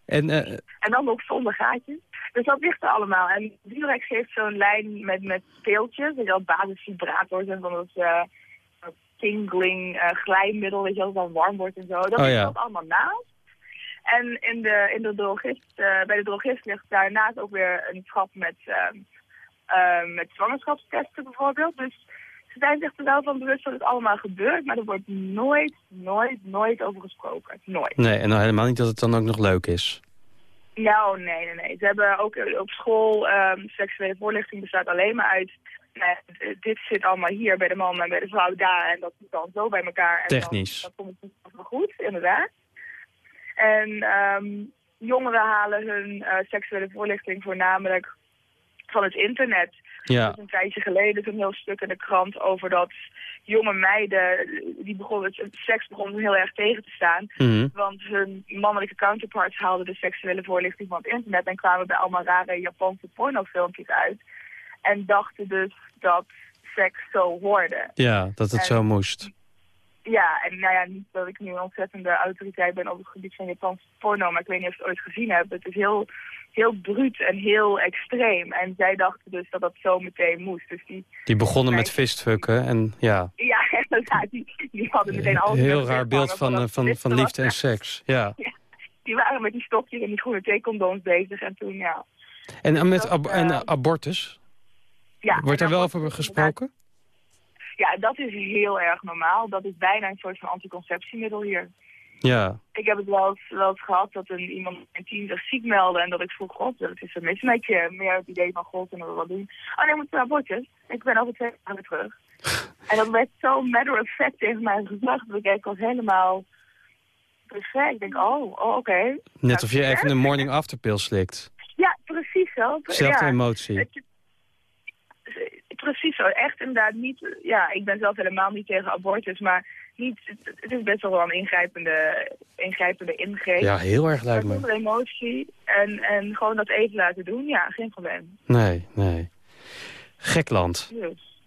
En, uh, en dan nog zonder gaatjes. Dus dat ligt er allemaal. En Durex heeft zo'n lijn met, met speeltjes. Je wel, basisvibrators en van dat tingling uh, glijmiddel, weet je wel, dan warm wordt en zo. Dat oh, is dat allemaal naast. En in de, in de drogist, uh, bij de drogist ligt daarnaast ook weer een schap met, uh, met zwangerschapstesten bijvoorbeeld. Dus ze zijn zich er wel van bewust dat het allemaal gebeurt, maar er wordt nooit, nooit, nooit over gesproken. Nooit. Nee, en dan helemaal niet dat het dan ook nog leuk is. Nou, nee, nee, nee. Ze hebben ook op school, um, seksuele voorlichting bestaat alleen maar uit... Nee, dit zit allemaal hier bij de man en bij de vrouw daar en dat zit dan zo bij elkaar. En Technisch. Dan, dan komt het wel goed, inderdaad. En um, jongeren halen hun uh, seksuele voorlichting voornamelijk van het internet. Ja. Dus een tijdje geleden is een heel stuk in de krant over dat jonge meiden, die begonnen, het seks begon heel erg tegen te staan. Mm -hmm. Want hun mannelijke counterparts haalden de seksuele voorlichting van het internet en kwamen bij allemaal rare Japanse pornofilmpjes uit. En dachten dus dat seks zo hoorde. Ja, dat het en, zo moest. Ja, en nou ja, niet dat ik nu een ontzettende autoriteit ben op het gebied van Japanse porno, maar ik weet niet of je het ooit gezien hebt. Het is heel, heel bruut en heel extreem. En zij dachten dus dat dat zo meteen moest. Dus die, die begonnen met fistfucken en ja. Ja, inderdaad. Die, die hadden meteen alles. Heel raar beeld van, van, van, van liefde en seks, ja. ja. Die waren met die stokjes en die groene theecondooms bezig en toen, ja. En met ab en, uh, abortus? Ja. Wordt er wel over gesproken? Ja, dat is heel erg normaal. Dat is bijna een soort van anticonceptiemiddel hier. Ja. Ik heb het wel eens, wel eens gehad dat een, iemand in mijn team zich ziek meldde en dat ik vroeg, god, dat is een mis met je. Meer het idee van, god, kunnen we wat doen? Oh nee, moet een abortus. Ik ben over twee dagen terug. en dat werd zo matter of fact tegen mij gezegd dat ik was helemaal perfect. Ik denk, oh, oh oké. Okay. Net of je nou, even een morning after pill slikt. Ja, precies zo. Zelfde ja. emotie. Precies zo. Echt inderdaad niet... Ja, ik ben zelf helemaal niet tegen abortus, maar niet, het is best wel een ingrijpende, ingrijpende ingreep. Ja, heel erg lijkt me. Zonder emotie en, en gewoon dat even laten doen, ja, geen probleem. Nee, nee. Gek land. Dus.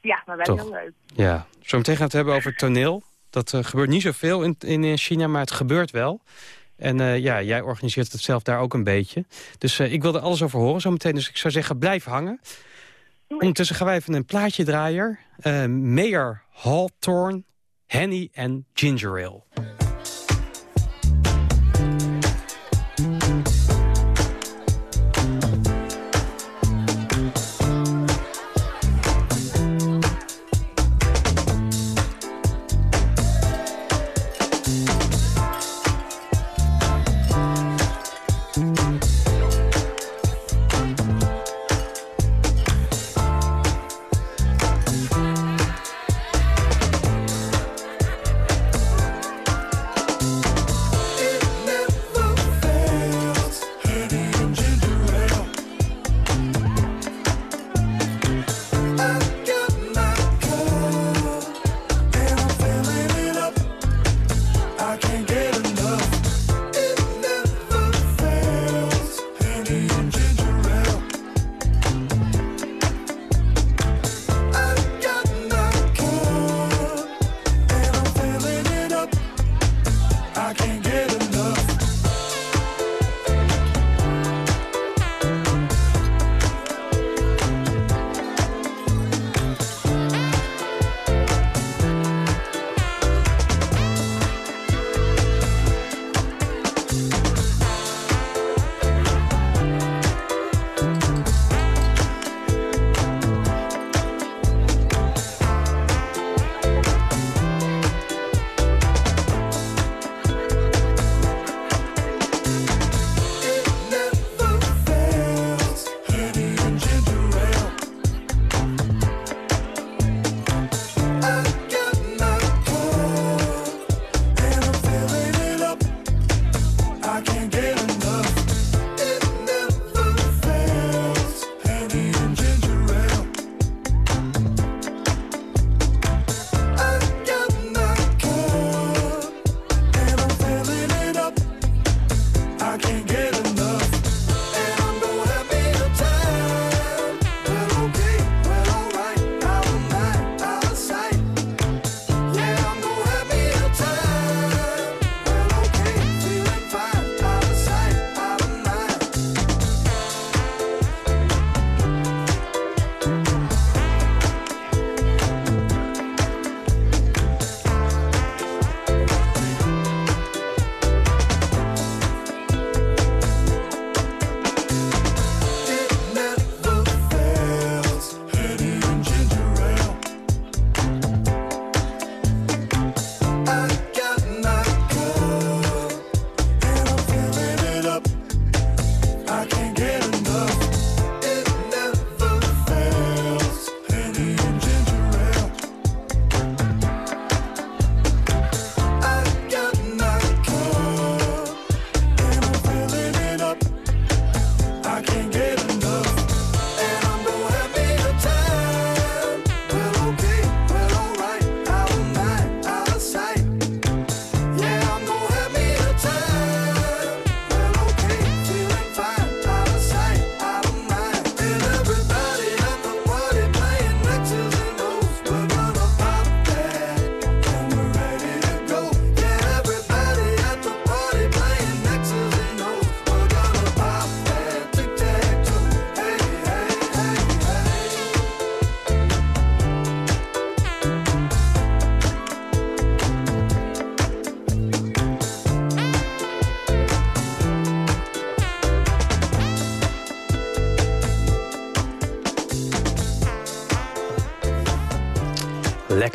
Ja, maar wel heel leuk. Ja, zometeen gaan we het hebben over toneel. Dat uh, gebeurt niet zoveel in, in China, maar het gebeurt wel. En uh, ja, jij organiseert het zelf daar ook een beetje. Dus uh, ik wilde alles over horen zometeen. Dus ik zou zeggen, blijf hangen. Ondertussen gaan wij even een plaatje draaien. Uh, Mayor Hawthorne, Henny en Ginger Ale.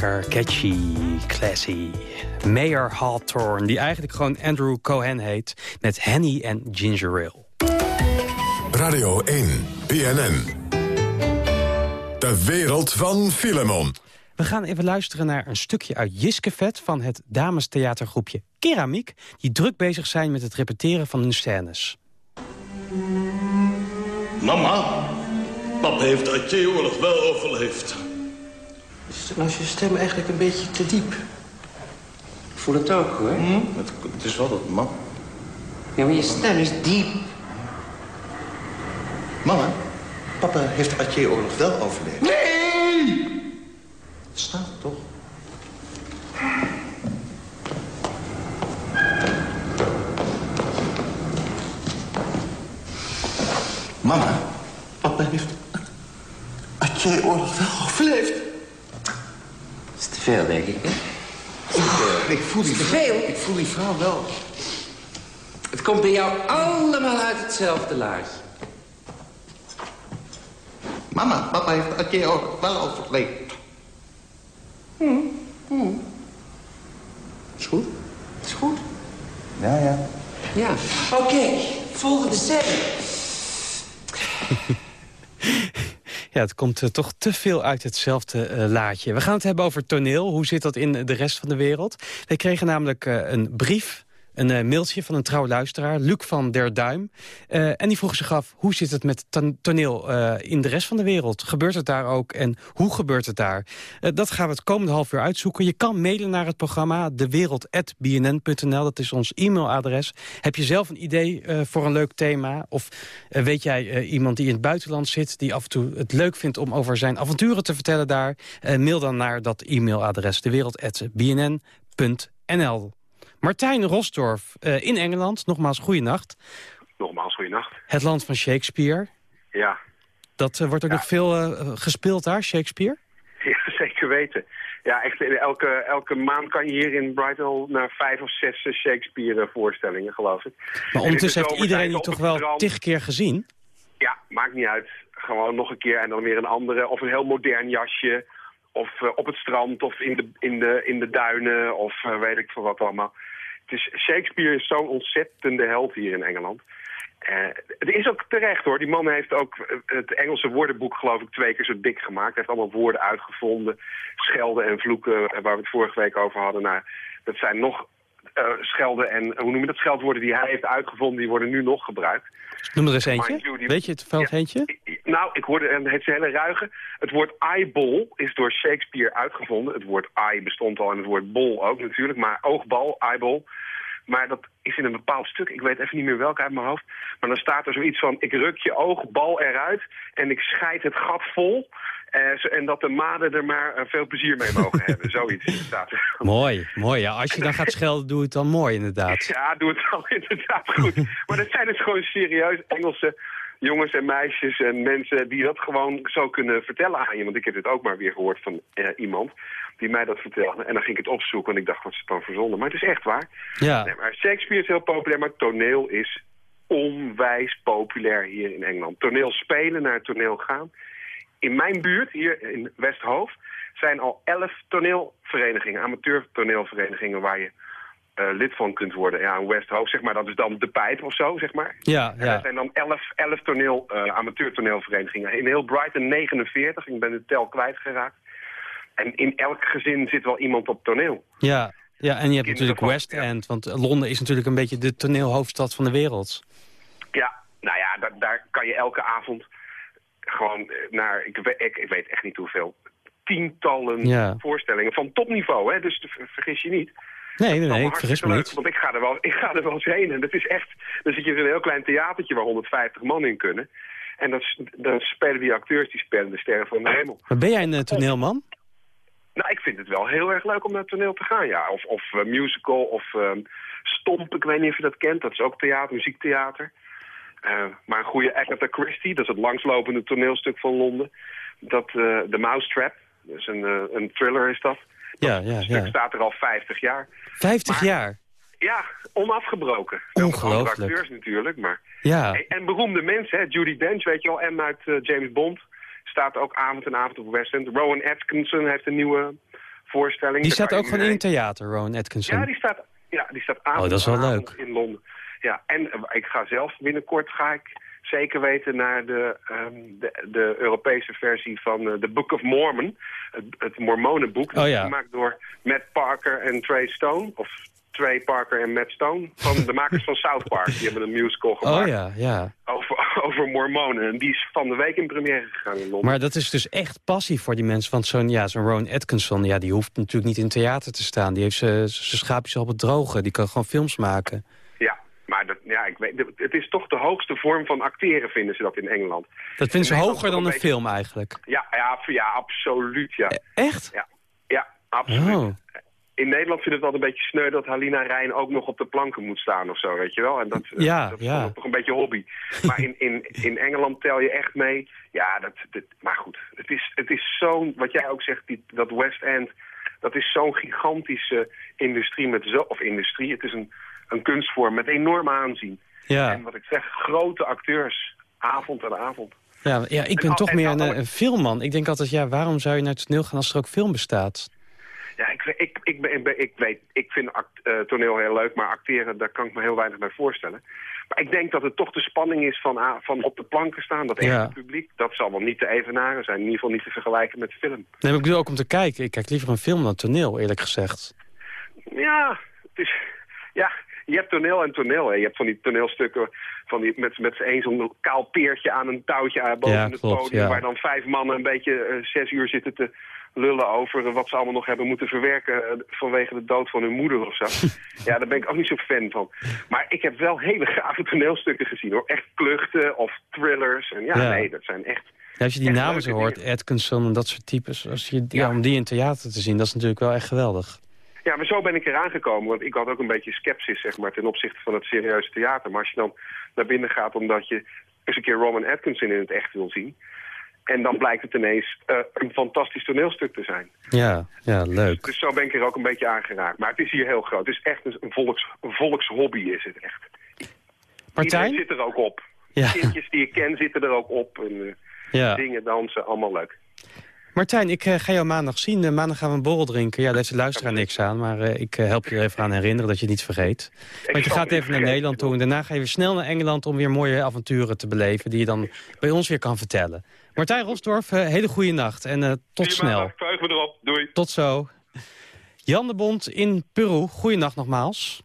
Lekker, catchy, classy. Mayor Hawthorne, die eigenlijk gewoon Andrew Cohen heet... met Henny en Ginger Ale. Radio 1, BNN. De wereld van Filemon. We gaan even luisteren naar een stukje uit Jiskevet... van het damestheatergroepje Keramiek... die druk bezig zijn met het repeteren van hun scènes. Mama, papa heeft de Atje-oorlog wel overleefd. Is nou je stem eigenlijk een beetje te diep? Ik voel het ook, hoor. Hm? Het, het is wel dat man. Ja, maar je stem is diep. Mama, papa heeft de Atje-oorlog wel overleefd. Nee! Het staat toch? Mama, papa heeft de Atje-oorlog wel overleefd. Veel, denk ik, hè? Ik voel die Te veel? Ik voel die vrouw wel. Het komt bij jou allemaal uit hetzelfde laadje. Mama, papa heeft de Atje-oorlog wel overleefd. Hm, Is goed? Is goed. Ja, ja. Ja. Oké, volgende scène. Ja, het komt eh, toch te veel uit hetzelfde eh, laadje. We gaan het hebben over toneel. Hoe zit dat in de rest van de wereld? Wij kregen namelijk eh, een brief, een eh, mailtje van een trouwe luisteraar, Luc van der Duim. Eh, en die vroeg zich af, hoe zit het met ton- toneel eh, in de rest van de wereld? Gebeurt het daar ook en hoe gebeurt het daar? Dat gaan we het komende half uur uitzoeken. Je kan mailen naar het programma dewereld.bnn.nl. Dat is ons e-mailadres. Heb je zelf een idee voor een leuk thema? Of weet jij iemand die in het buitenland zit... die af en toe het leuk vindt om over zijn avonturen te vertellen daar? Mail dan naar dat e-mailadres dewereld.bnn.nl. Martijn Rosdorf eh, in Engeland. Nogmaals, goeienacht. Nogmaals, goeienacht. Het land van Shakespeare. Ja. Dat eh, wordt ook nog veel eh, gespeeld daar, Shakespeare? ja, zeker weten. Ja, echt, elke, elke maand kan je hier in Brighton naar vijf of zes Shakespeare-voorstellingen, geloof ik. Maar ondertussen heeft iedereen die toch wel tig keer gezien. Ja, maakt niet uit. Gewoon nog een keer en dan weer een andere. Of een heel modern jasje. Of eh, op het strand, of in de, in de, in de duinen, of eh, weet ik veel wat allemaal. Het is, Shakespeare is zo'n ontzettende held hier in Engeland. Eh, het is ook terecht hoor. Die man heeft ook eh, het Engelse woordenboek geloof ik twee keer zo dik gemaakt. Hij heeft allemaal woorden uitgevonden. Schelden en vloeken, eh, waar we het vorige week over hadden. Nou, dat zijn nog eh, schelden en hoe noem je dat? Scheldwoorden die hij heeft uitgevonden, die worden nu nog gebruikt. Noem er eens eentje. you, die- Weet je het veld Ja. eentje? Nou, ik hoorde en het is een hele ruige. Het woord eyeball is door Shakespeare uitgevonden. Het woord eye bestond al en het woord bol ook natuurlijk. Maar oogbal, eyeball. Maar dat is in een bepaald stuk. Ik weet even niet meer welke uit mijn hoofd. Maar dan staat er zoiets van... Ik ruk je oogbal eruit en ik scheid het gat vol. eh, en dat de maden er maar eh, veel plezier mee mogen hebben. Zoiets staat er. Mooi, mooi. Ja, als je dan gaat schelden, doe het dan mooi inderdaad. Ja, doe het dan inderdaad goed. maar dat zijn dus gewoon serieus Engelse jongens en meisjes en mensen die dat gewoon zo kunnen vertellen aan je. Want ik heb dit ook maar weer gehoord van eh, iemand die mij dat vertelde. En dan ging ik het opzoeken en ik dacht, wat is het dan verzonnen? Maar het is echt waar. Ja. Nee, maar Shakespeare is heel populair, maar toneel is onwijs populair hier in Engeland. Toneel spelen, naar toneel gaan. In mijn buurt, hier in Westhoofd, zijn al elf toneelverenigingen, amateurtoneelverenigingen waar je eh, lid van kunt worden. Ja, in Westhoofd, zeg maar, dat is dan de pijp of zo, zeg maar. Ja, En er zijn dan elf, elf toneel, eh, amateurtoneelverenigingen. In heel Brighton 49, ik ben de tel kwijtgeraakt. En in elk gezin zit wel iemand op toneel. Ja, ja, en je hebt natuurlijk West End, want Londen is natuurlijk een beetje de toneelhoofdstad van de wereld. Ja, nou ja, daar, daar kan je elke avond gewoon eh, naar, ik, ik, ik weet echt niet hoeveel, tientallen Ja. voorstellingen van topniveau. Hè? Dus ver- vergis je niet. Nee, nee, nee, ik vergis me niet. Want ik ga, er wel, ik ga er wel eens heen. En dat is echt, dan zit je in een heel klein theatertje waar 150 man in kunnen. En dan spelen die acteurs, die spelen de sterren van de hemel. Maar ben jij een eh, toneelman? Nou, ik vind het wel heel erg leuk om naar het toneel te gaan, ja. Of, of eh, musical, of ehm, stomp, ik weet niet of je dat kent. Dat is ook theater, muziektheater. Eh, maar een goede Agatha Christie, dat is het langslopende toneelstuk van Londen. Dat, eh The Mousetrap, dat is een, een thriller is dat. Ja, ja, Het stuk ja. staat er al 50 jaar. 50 Maar- jaar? Ja, onafgebroken. Ongelooflijk. acteurs natuurlijk, maar... Ja. En, en beroemde mensen, hè? Judy Dench, weet je wel, en uit James Bond... staat ook avond en avond op West End. Rowan Atkinson heeft een nieuwe voorstelling. Die staat ook gewoon in het theater, Rowan Atkinson. Ja, die staat, ja, die staat Oh, dat is wel avond leuk. in Londen. Ja, en eh, ik ga zelf binnenkort ga ik zeker weten naar de, ehm, de, de Europese versie van eh, The Book of Mormon. Het, het Mormonenboek. Dat Oh, is gemaakt door Matt Parker en Trey Stone. Of Trey Parker en Matt Stone. Van de makers van South Park. Die hebben een musical gemaakt Oh ja, ja. over, over mormonen. En die is van de week in première gegaan in Londen. Maar dat is dus echt passie voor die mensen. Want zo'n ja, zo'n Rowan Atkinson, ja, die hoeft natuurlijk niet in theater te staan. Die heeft zijn schaapjes al droge. Die kan gewoon films maken. Ja, maar dat, ja, ik weet, het is toch de hoogste vorm van acteren, vinden ze dat in Engeland. Dat vinden ze hoger dan een beetje- film eigenlijk. Ja, ja, ja absoluut, ja. Echt? Ja, ja absoluut. Oh. In Nederland vind ik het wel een beetje sneu dat Halina Rijn ook nog op de planken moet staan of zo, weet je wel. En dat, eh, Ja, dat is ja. toch een beetje hobby. Maar in, in, in Engeland tel je echt mee. Ja, dat, dat, maar goed, het is, het is zo'n, wat jij ook zegt, die, dat West End, dat is zo'n gigantische industrie met zo, of industrie, het is een, een kunstvorm met enorm aanzien. Ja. En wat ik zeg, grote acteurs, avond aan avond. Ja, ja, ik En ben toch en meer een, een filmman. Ik denk altijd, ja, waarom zou je naar het toneel gaan als er ook film bestaat? Ja, ik, ik, ik, ben, ik, ben- ik weet, ik vind act, eh, toneel heel leuk, maar acteren, daar kan ik me heel weinig bij voorstellen. Maar ik denk dat het toch de spanning is van, van op de planken staan, dat echte Ja. publiek. Dat zal wel niet te evenaren zijn, in ieder geval niet te vergelijken met film. Nee, maar ik bedoel ook om te kijken. Ik kijk liever een film dan toneel, eerlijk gezegd. Ja, het is, ja, je hebt toneel en toneel. Hè. Je hebt van die toneelstukken van die, met, met z'n één zo'n kaal peertje aan een touwtje boven Ja, het klopt, podium... ja. waar dan vijf mannen een beetje eh, zes uur zitten te lullen over eh, wat ze allemaal nog hebben moeten verwerken eh, vanwege de dood van hun moeder of zo. ja, daar ben ik ook niet zo fan van. Maar ik heb wel hele gave toneelstukken gezien hoor. Echt kluchten of thrillers. En ja, Ja. nee, dat zijn echt... Ja, als je die namen zo hoort. Atkinson en dat soort types... Als je. Ja. om die in theater te zien, dat is natuurlijk wel echt geweldig. Ja, maar zo ben ik eraan gekomen. Want ik had ook een beetje sceptisch, zeg maar, ten opzichte van het serieuze theater. Maar als je dan naar binnen gaat omdat je eens een keer Roman Atkinson in het echt wil zien... en dan blijkt het ineens eh, een fantastisch toneelstuk te zijn. Ja, ja, leuk. Dus zo ben ik er ook een beetje aangeraakt. Maar het is hier heel groot. Het is echt een, volks, een volkshobby, is het echt. Martijn? Iedereen zit er ook op. Ja. Kindjes die ik ken zitten er ook op. En, eh, Ja. Dingen, dansen, allemaal leuk. Martijn, ik eh, ga jou maandag zien. Eh, maandag gaan we een borrel drinken. Ja, daar heeft de luisteraar niks aan. Maar eh, ik help je er even aan herinneren dat je het niet vergeet. Want je gaat even naar. Nederland toe. En daarna ga je weer snel naar Engeland om weer mooie avonturen te beleven. Die je dan bij ons weer kan vertellen. Martijn Rosdorf, hele goede nacht. En eh, tot snel. Verheug me erop. Doei. Tot zo. Jan de Bond in Peru. Goeienacht nogmaals.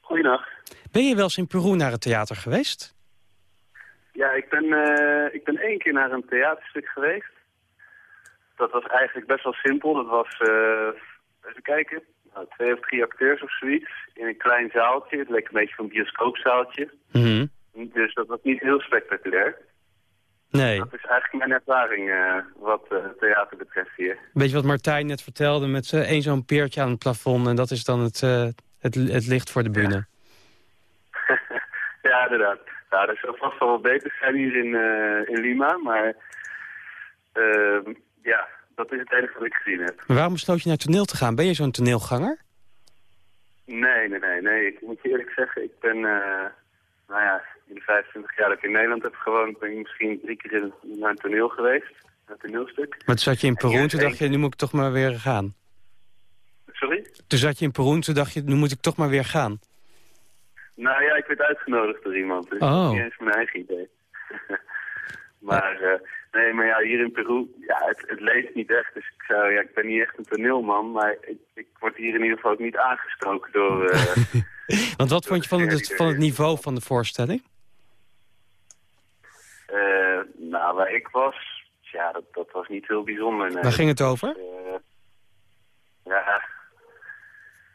Goeiedag. Ben je wel eens in Peru naar het theater geweest? Ja, ik ben, eh, ik ben één keer naar een theaterstuk geweest. Dat was eigenlijk best wel simpel. Dat was, eh, even kijken, nou, twee of drie acteurs of zoiets. In een klein zaaltje. Het leek een beetje van een bioscoopzaaltje. Mhm. Dus dat was niet heel spectaculair. Nee. Dat is eigenlijk mijn ervaring eh, wat eh, theater betreft hier. Weet je wat Martijn net vertelde met één zo'n peertje aan het plafond... en dat is dan het, eh, het, het licht voor de bühne. Ja, inderdaad. Ja, dat zou vast wel wat beter zijn hier in, in Lima, maar ehm, ja, dat is het enige wat ik gezien heb. Maar waarom besloot je naar toneel te gaan? Ben je zo'n toneelganger? Nee, nee, nee, nee. Ik moet je eerlijk zeggen, ik ben, eh, nou ja, in de 25 jaar dat ik in Nederland heb gewoond, ben ik misschien drie keer in- naar een toneel geweest, een toneelstuk. Maar toen zat je in Peru en toen dacht je, nu moet ik toch maar weer gaan. Sorry? Toen zat je in Peru en toen dacht je, nu moet ik toch maar weer gaan. Nou ja, ik werd uitgenodigd door iemand, dus Oh. dat is niet eens mijn eigen idee. maar, eh, nee, maar ja, hier in Peru, ja, het, het leeft niet echt. Dus ik zou, ja, ik ben niet echt een toneelman, maar ik, ik word hier in ieder geval ook niet aangestoken door... eh, Want wat vond je van het, van het niveau van de voorstelling? eh, nou, waar ik was, ja, dat, dat was niet heel bijzonder. Nee. Waar ging het over? Eh, ja,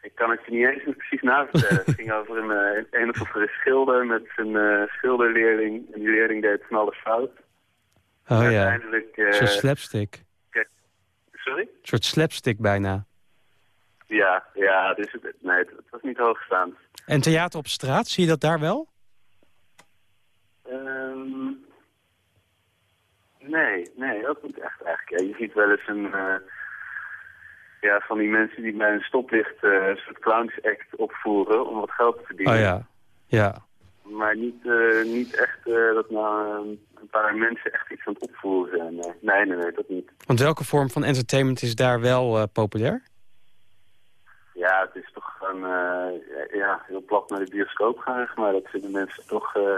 ik kan het je niet eens precies navertellen. het ging over een, een of andere schilder met zijn schilderleerling. En die leerling deed van alles fout. Oh ja, Uiteindelijk... eh, een soort slapstick. sorry? Een soort slapstick bijna. Ja, ja, dus het, nee, het, was niet hoogstaand. En theater op straat, zie je dat daar wel? Ehm, nee, nee, ook niet echt eigenlijk. Ja, je ziet wel eens een... eh, ja, van die mensen die bij een stoplicht eh, een soort clownsact opvoeren om wat geld te verdienen. Oh ja, ja. maar niet, eh, niet echt eh, dat nou eh, een paar mensen echt iets aan het opvoeren zijn. Nee, nee, nee, nee, dat niet. Want welke vorm van entertainment is daar wel eh, populair? Ja, het is toch gewoon eh, ja, heel plat naar de bioscoop gaan, maar dat vinden mensen toch eh,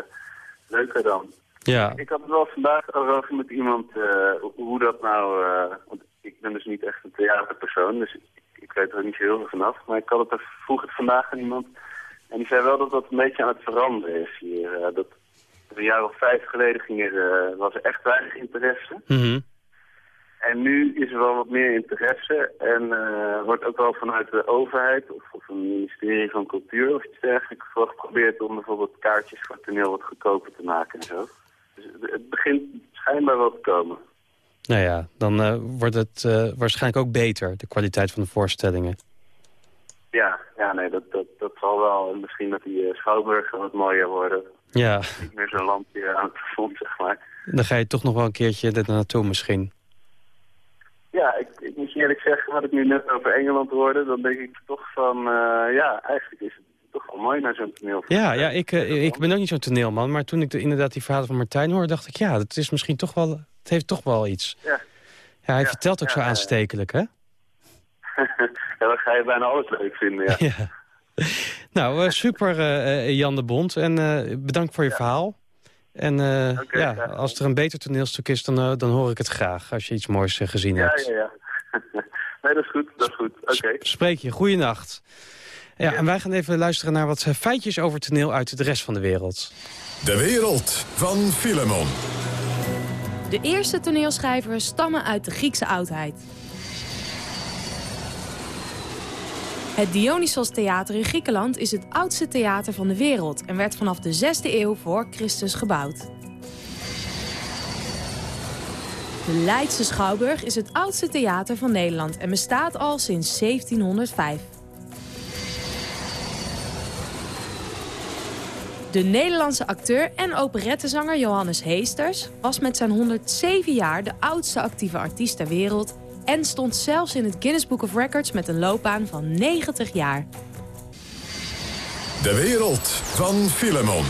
leuker dan. Ja. Ik had het wel vandaag over met iemand eh, hoe dat nou... eh, want ik ben dus niet echt een theaterpersoon, dus ik, ik weet er niet zo heel veel vanaf. Maar ik had het er, vroeg het vandaag aan iemand en die zei wel dat dat een beetje aan het veranderen is hier. eh, dat een jaar of vijf geleden ging er, eh, was er echt weinig interesse. Mhm. En nu is er wel wat meer interesse en eh, wordt ook wel vanuit de overheid of, of een ministerie van Cultuur of iets dergelijks voor geprobeerd om bijvoorbeeld kaartjes voor toneel wat goedkoper te maken en zo. Dus het- begint schijnbaar wel te komen. Nou ja, dan eh, wordt het waarschijnlijk ook beter, de kwaliteit van de voorstellingen. Ja, ja nee, dat, dat, dat zal wel. En misschien dat die uh, schouwburgen wat mooier worden. Ja, Niet meer zo'n lampje aan het plafond, zeg maar. dan ga je toch nog wel een keertje er naartoe misschien. Ja, ik, ik moet je eerlijk zeggen, wat ik nu net over Engeland hoorde, dan denk ik toch van, eh, ja, eigenlijk is het toch wel mooi naar zo'n toneel. Ja, ja ik, eh, ik ben ook niet zo'n toneelman, maar toen ik de, inderdaad die verhalen van Martijn hoorde, dacht ik, ja, het is misschien toch wel, het heeft toch wel iets. Ja. Ja, hij Ja, vertelt ook ja, zo aanstekelijk, hè? ja, dan ga je bijna alles leuk vinden, ja. Ja. Nou, eh, super eh, eh, Jan de Bond. En eh, bedankt voor je verhaal. En eh, ja, graag. als er een beter toneelstuk is, dan, eh, dan hoor ik het graag. Als je iets moois gezien Ja, hebt. ja, ja. nee, dat is goed, dat is goed. Oké. Spreek je, goeienacht. Ja, en wij gaan even luisteren naar wat feitjes over toneel uit de rest van de wereld. De wereld van Filemon. De eerste toneelschrijvers stammen uit de Griekse oudheid. Het Dionysos Theater in Griekenland is het oudste theater van de wereld... en werd vanaf de 6e eeuw voor Christus gebouwd. De Leidse Schouwburg is het oudste theater van Nederland... en bestaat al sinds 1705. De Nederlandse acteur en operettezanger Johannes Heesters was met zijn 107 jaar de oudste actieve artiest ter wereld en stond zelfs in het Guinness Book of Records met een loopbaan van 90 jaar. De wereld van Filemon.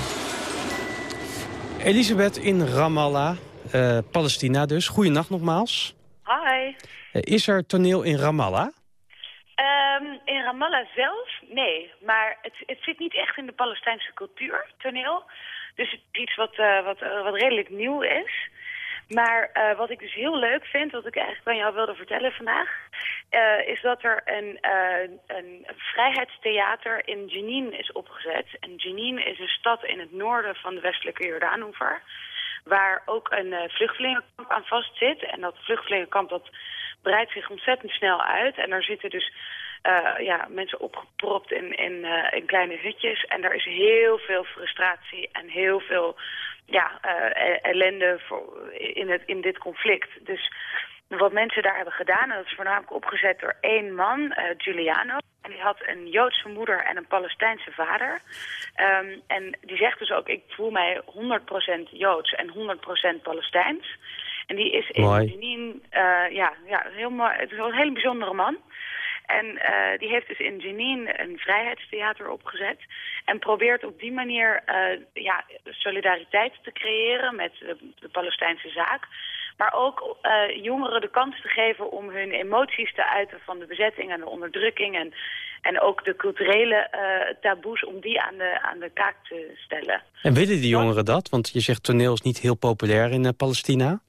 Elisabeth in Ramallah, eh, Palestina dus. Goeienacht nogmaals. Hi. Eh, is er toneel in Ramallah? Ehm, in Ramallah zelf? Nee. Maar het, het zit niet echt in de Palestijnse cultuur, toneel. Dus het is iets wat, eh, wat, wat redelijk nieuw is. Maar eh, wat ik dus heel leuk vind, wat ik eigenlijk aan jou wilde vertellen vandaag... eh, is dat er een, eh, een vrijheidstheater in Jenin is opgezet. En Jenin is een stad in het noorden van de westelijke Jordaanoever... waar ook een vluchtelingenkamp aan vastzit. En dat vluchtelingenkamp dat breidt zich ontzettend snel uit. En daar zitten dus ja, mensen opgepropt in, in, in kleine hutjes. En er is heel veel frustratie en heel veel ja, eh, ellende voor, in, het, in dit conflict. Dus wat mensen daar hebben gedaan, en dat is voornamelijk opgezet door één man, eh, Giuliano. En die had een Joodse moeder en een Palestijnse vader. Ehm, en die zegt dus ook, ik voel mij 100% Joods en 100% Palestijns. En die is in Mooi. Eh, ja, ja, heel mooi, het is wel een hele bijzondere man. En eh, die heeft dus in Jenin een vrijheidstheater opgezet. En probeert op die manier eh, ja, solidariteit te creëren met de, Palestijnse zaak. Maar ook eh, jongeren de kans te geven om hun emoties te uiten van de bezetting en de onderdrukking. En, en ook de culturele taboes om die aan de, aan de kaak te stellen. En willen die jongeren dat? Want je zegt toneel is niet heel populair in Palestina.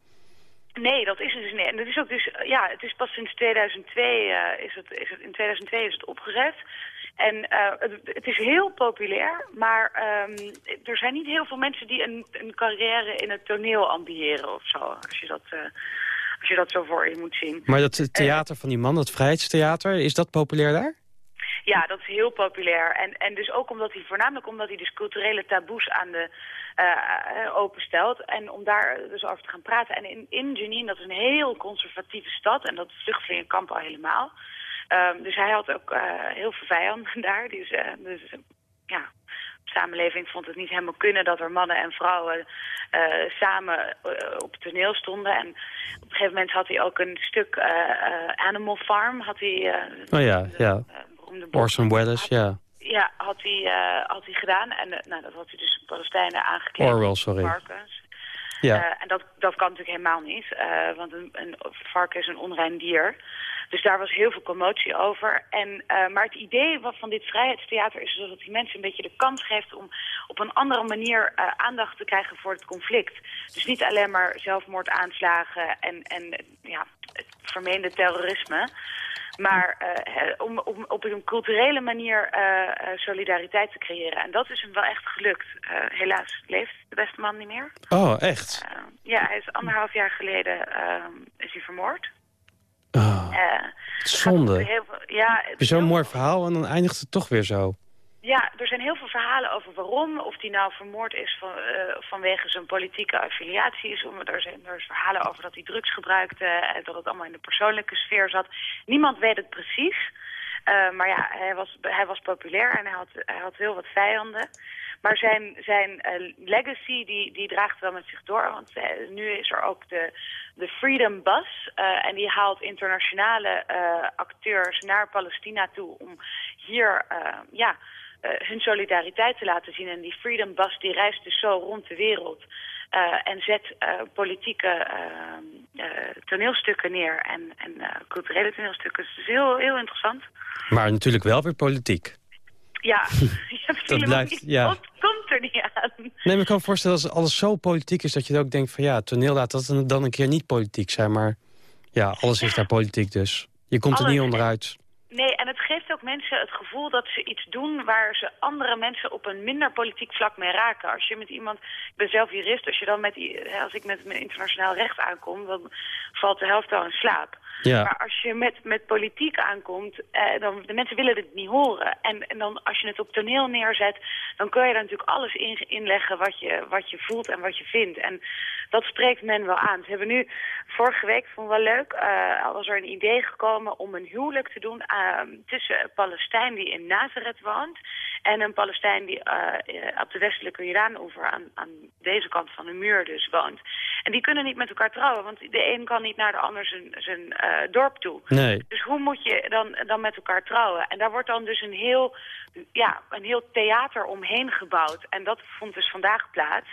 Nee, dat is het dus niet. En dat is ook dus, ja, het is pas sinds 2002 eh, is het, is het, in 2002 is het opgezet. En eh, het, het is heel populair, maar ehm, er zijn niet heel veel mensen die een, een carrière in het toneel ambiëren of zo. Als je dat, eh, als je dat zo voor je moet zien. Maar dat theater van die man, dat vrijheidstheater, is dat populair daar? Ja, dat is heel populair. En, en dus ook omdat hij, voornamelijk omdat hij dus culturele taboes aan de uh, openstelt. En om daar dus over te gaan praten. En in, in Jenin, dat is een heel conservatieve stad. En dat vluchtelingenkamp al helemaal. Um, dus hij had ook uh, heel veel vijanden daar. Dus, uh, dus ja, de samenleving vond het niet helemaal kunnen dat er mannen en vrouwen uh, samen op het toneel stonden. En op een gegeven moment had hij ook een stuk Animal Farm. Had hij, oh ja, ja. Orson Welles, ja. Ja, had hij, eh, had hij gedaan. En eh, nou, dat had hij dus Palestijnen aangekleed. Orwell, sorry. Varkens. Ja. Eh, en dat, dat kan natuurlijk helemaal niet, want een, een varken is een onrein dier. Dus daar was heel veel commotie over. En, eh, maar het idee wat van dit vrijheidstheater is dat die mensen een beetje de kans geeft om op een andere manier eh, aandacht te krijgen voor het conflict. Dus niet alleen maar zelfmoordaanslagen en, en ja, het vermeende terrorisme. Maar eh, om, om op een culturele manier solidariteit te creëren. En dat is hem wel echt gelukt. Helaas leeft de beste man niet meer. Oh, echt? Ja, hij is anderhalf jaar geleden ehm, is hij vermoord. Oh, Eh, zonde. heel ja, zo'n mooi verhaal en dan eindigt het toch weer zo. ja, er zijn heel veel verhalen over waarom. Of die nou vermoord is van, eh, vanwege zijn politieke affiliatie. Is, om- er, zijn, er zijn verhalen over dat hij drugs gebruikte. En dat het allemaal in de persoonlijke sfeer zat. Niemand weet het precies. Eh, maar ja, hij was, hij was populair en hij had, hij had heel wat vijanden. Maar zijn, zijn eh, legacy die, die draagt wel met zich door. Want eh, nu is er ook de, de Freedom Bus. eh, en die haalt internationale acteurs naar Palestina toe om hier ja, hun solidariteit te laten zien. En die Freedom Bus die reist dus zo rond de wereld. en zet politieke toneelstukken neer en, en culturele toneelstukken. Dus is heel, heel interessant. Maar natuurlijk wel weer politiek. Ja, Dat blijft, ja. Dat komt er niet aan. Nee, maar ik kan me voorstellen als alles zo politiek is... dat je ook denkt van ja, toneel laat dat dan- een keer niet politiek zijn. Maar ja, alles is daar politiek dus. Je komt er niet onderuit. Nee, en het geeft ook mensen het gevoel dat ze iets doen waar ze andere mensen op een minder politiek vlak mee raken. Als je met iemand, ik ben zelf jurist, als je dan met, als ik met mijn internationaal recht aankom, dan valt de helft al in slaap. Ja. Maar als je met, met politiek aankomt, eh, dan de mensen willen het niet horen. En, en dan als je het op toneel neerzet, dan kun je daar natuurlijk alles in inleggen wat je, wat je voelt en wat je vindt. En dat spreekt men wel aan. Ze hebben nu, vorige week, vond ik wel leuk, eh, was er een idee gekomen om een huwelijk te doen eh, tussen een Palestijn die in Nazareth woont en een Palestijn die eh, eh, op de westelijke Jordaanoever aan, aan deze kant van de muur dus woont. En die kunnen niet met elkaar trouwen, want de een kan niet naar de ander zijn, zijn dorp toe. Nee. Dus hoe moet je dan, dan met elkaar trouwen? En daar wordt dan dus een heel, ja, een heel theater omheen gebouwd. En dat vond dus vandaag plaats.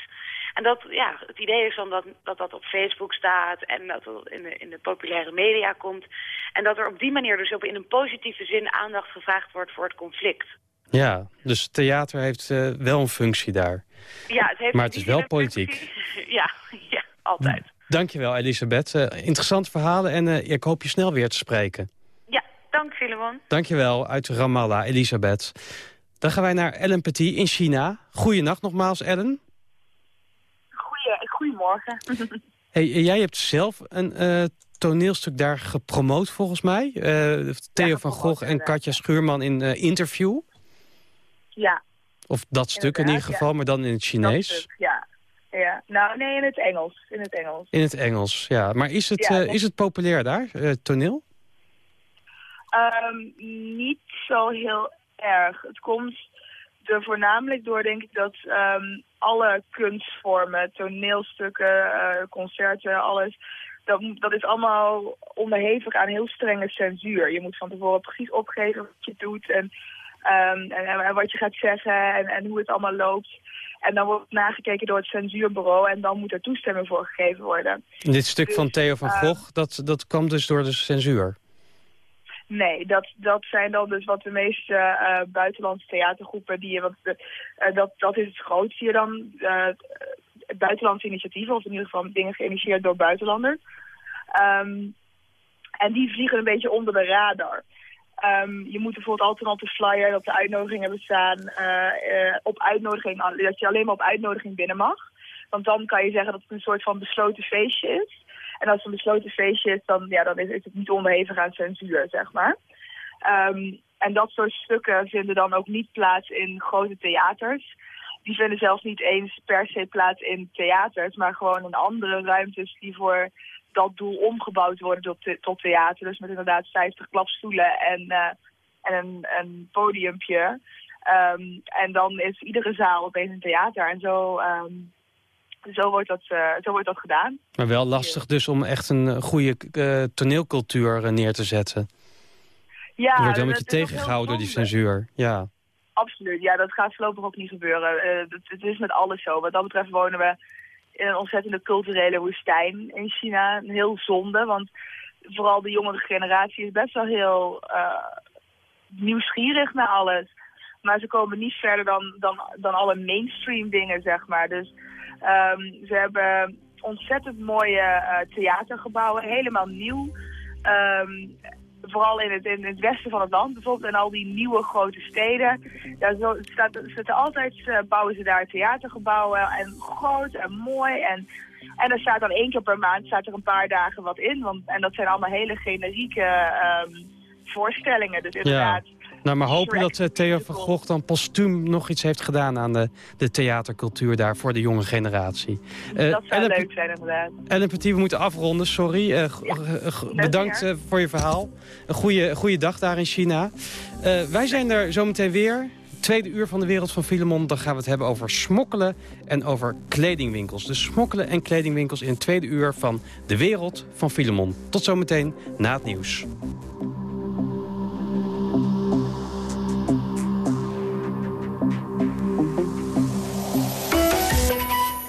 En dat, ja, het idee is dan dat dat, dat op Facebook staat en dat het in de, in de populaire media komt. En dat er op die manier dus op in een positieve zin aandacht gevraagd wordt voor het conflict. Ja, dus theater heeft eh, wel een functie daar. Ja, het heeft Maar het is wel politiek. Ja, ja, altijd. Dankjewel, Elisabeth. Eh, interessante verhalen en eh, ik hoop je snel weer te spreken. Ja, dank Filemon. Dankjewel, uit Ramallah, Elisabeth. Dan gaan wij naar Ellen Petit in China. Goeienacht nogmaals, Ellen. Hey, jij hebt zelf een eh, toneelstuk daar gepromoot volgens mij. Eh, Theo van Gogh en Katja Schuurman in eh, interview. ja, Of dat stuk in ieder geval, maar dan in het Chinees. dat stuk, ja. ja. Nou, nee, in het Engels. In het Engels. In het Engels, ja. Maar is het, Ja, is het populair daar, toneel? Ehm, niet zo heel erg. Het komt er voornamelijk door, denk ik, dat ehm, alle kunstvormen, toneelstukken, eh, concerten, alles... Dat, dat is allemaal onderhevig aan heel strenge censuur. Je moet van tevoren precies opgeven wat je doet en, ehm, en, en wat je gaat zeggen en, en hoe het allemaal loopt. En dan wordt het nagekeken door het censuurbureau en dan moet er toestemming voor gegeven worden. Dit stuk van Dus, Theo van eh, Gogh, dat, dat kwam dus door de censuur. Nee, dat, dat zijn dan dus wat de meeste eh, buitenlandse theatergroepen die want de, eh, dat, dat is het grootste hier dan, eh, buitenlandse initiatieven, of in ieder geval dingen geïnitieerd door buitenlanders. Ehm, en die vliegen een beetje onder de radar. Ehm, je moet bijvoorbeeld altijd op de flyer, op de uitnodiging hebben staan, eh, eh, op uitnodiging, dat je alleen maar op uitnodiging binnen mag. Want dan kan je zeggen dat het een soort van besloten feestje is. En als het een besloten feestje is, dan, ja, dan is, het niet onderhevig aan censuur, zeg maar. Ehm, en dat soort stukken vinden dan ook niet plaats in grote theaters. Die vinden zelfs niet eens per se plaats in theaters, maar gewoon in andere ruimtes die voor dat doel omgebouwd worden tot, tot theater. Dus met inderdaad 50 klapstoelen en, eh, en een, een podiumpje. Ehm, en dan is iedere zaal opeens een theater. En zo, ehm, zo, wordt, dat, eh, zo wordt dat gedaan. Maar wel lastig dus om echt een eh, goede eh, toneelcultuur neer te zetten. Ja, er wordt wel een beetje tegengehouden door die censuur. Ja. Absoluut, ja, dat gaat voorlopig ook niet gebeuren. Het, het is met alles zo. Wat dat betreft wonen we in een ontzettende culturele woestijn in China. Een heel zonde, want vooral de jongere generatie is best wel heel uh, nieuwsgierig naar alles. Maar ze komen niet verder dan, dan, dan alle mainstream dingen, zeg maar. Dus um, ze hebben ontzettend mooie uh, theatergebouwen, helemaal nieuw. Um, vooral in het, in het westen van het land, bijvoorbeeld in al die nieuwe grote steden. Daar staat, staat altijd, uh, bouwen ze daar theatergebouwen en groot en mooi. En, en er staat dan één keer per maand staat er een paar dagen wat in. Want, en dat zijn allemaal hele generieke um, voorstellingen. Dus inderdaad... Ja. Nou, maar hopen dat uh, Theo van Gogh dan postuum nog iets heeft gedaan aan de, de theatercultuur daar voor de jonge generatie. Uh, dat zou leuk zijn inderdaad. Ellen Petit, we moeten afronden, sorry. Uh, ja, bedankt voor je verhaal. Een goede, goede dag daar in China. wij zijn er zometeen weer. Tweede uur van de Wereld van Filemon. Dan gaan we het hebben over smokkelen en over kledingwinkels. Dus smokkelen en kledingwinkels in het tweede uur van de Wereld van Filemon. Tot zometeen na het nieuws.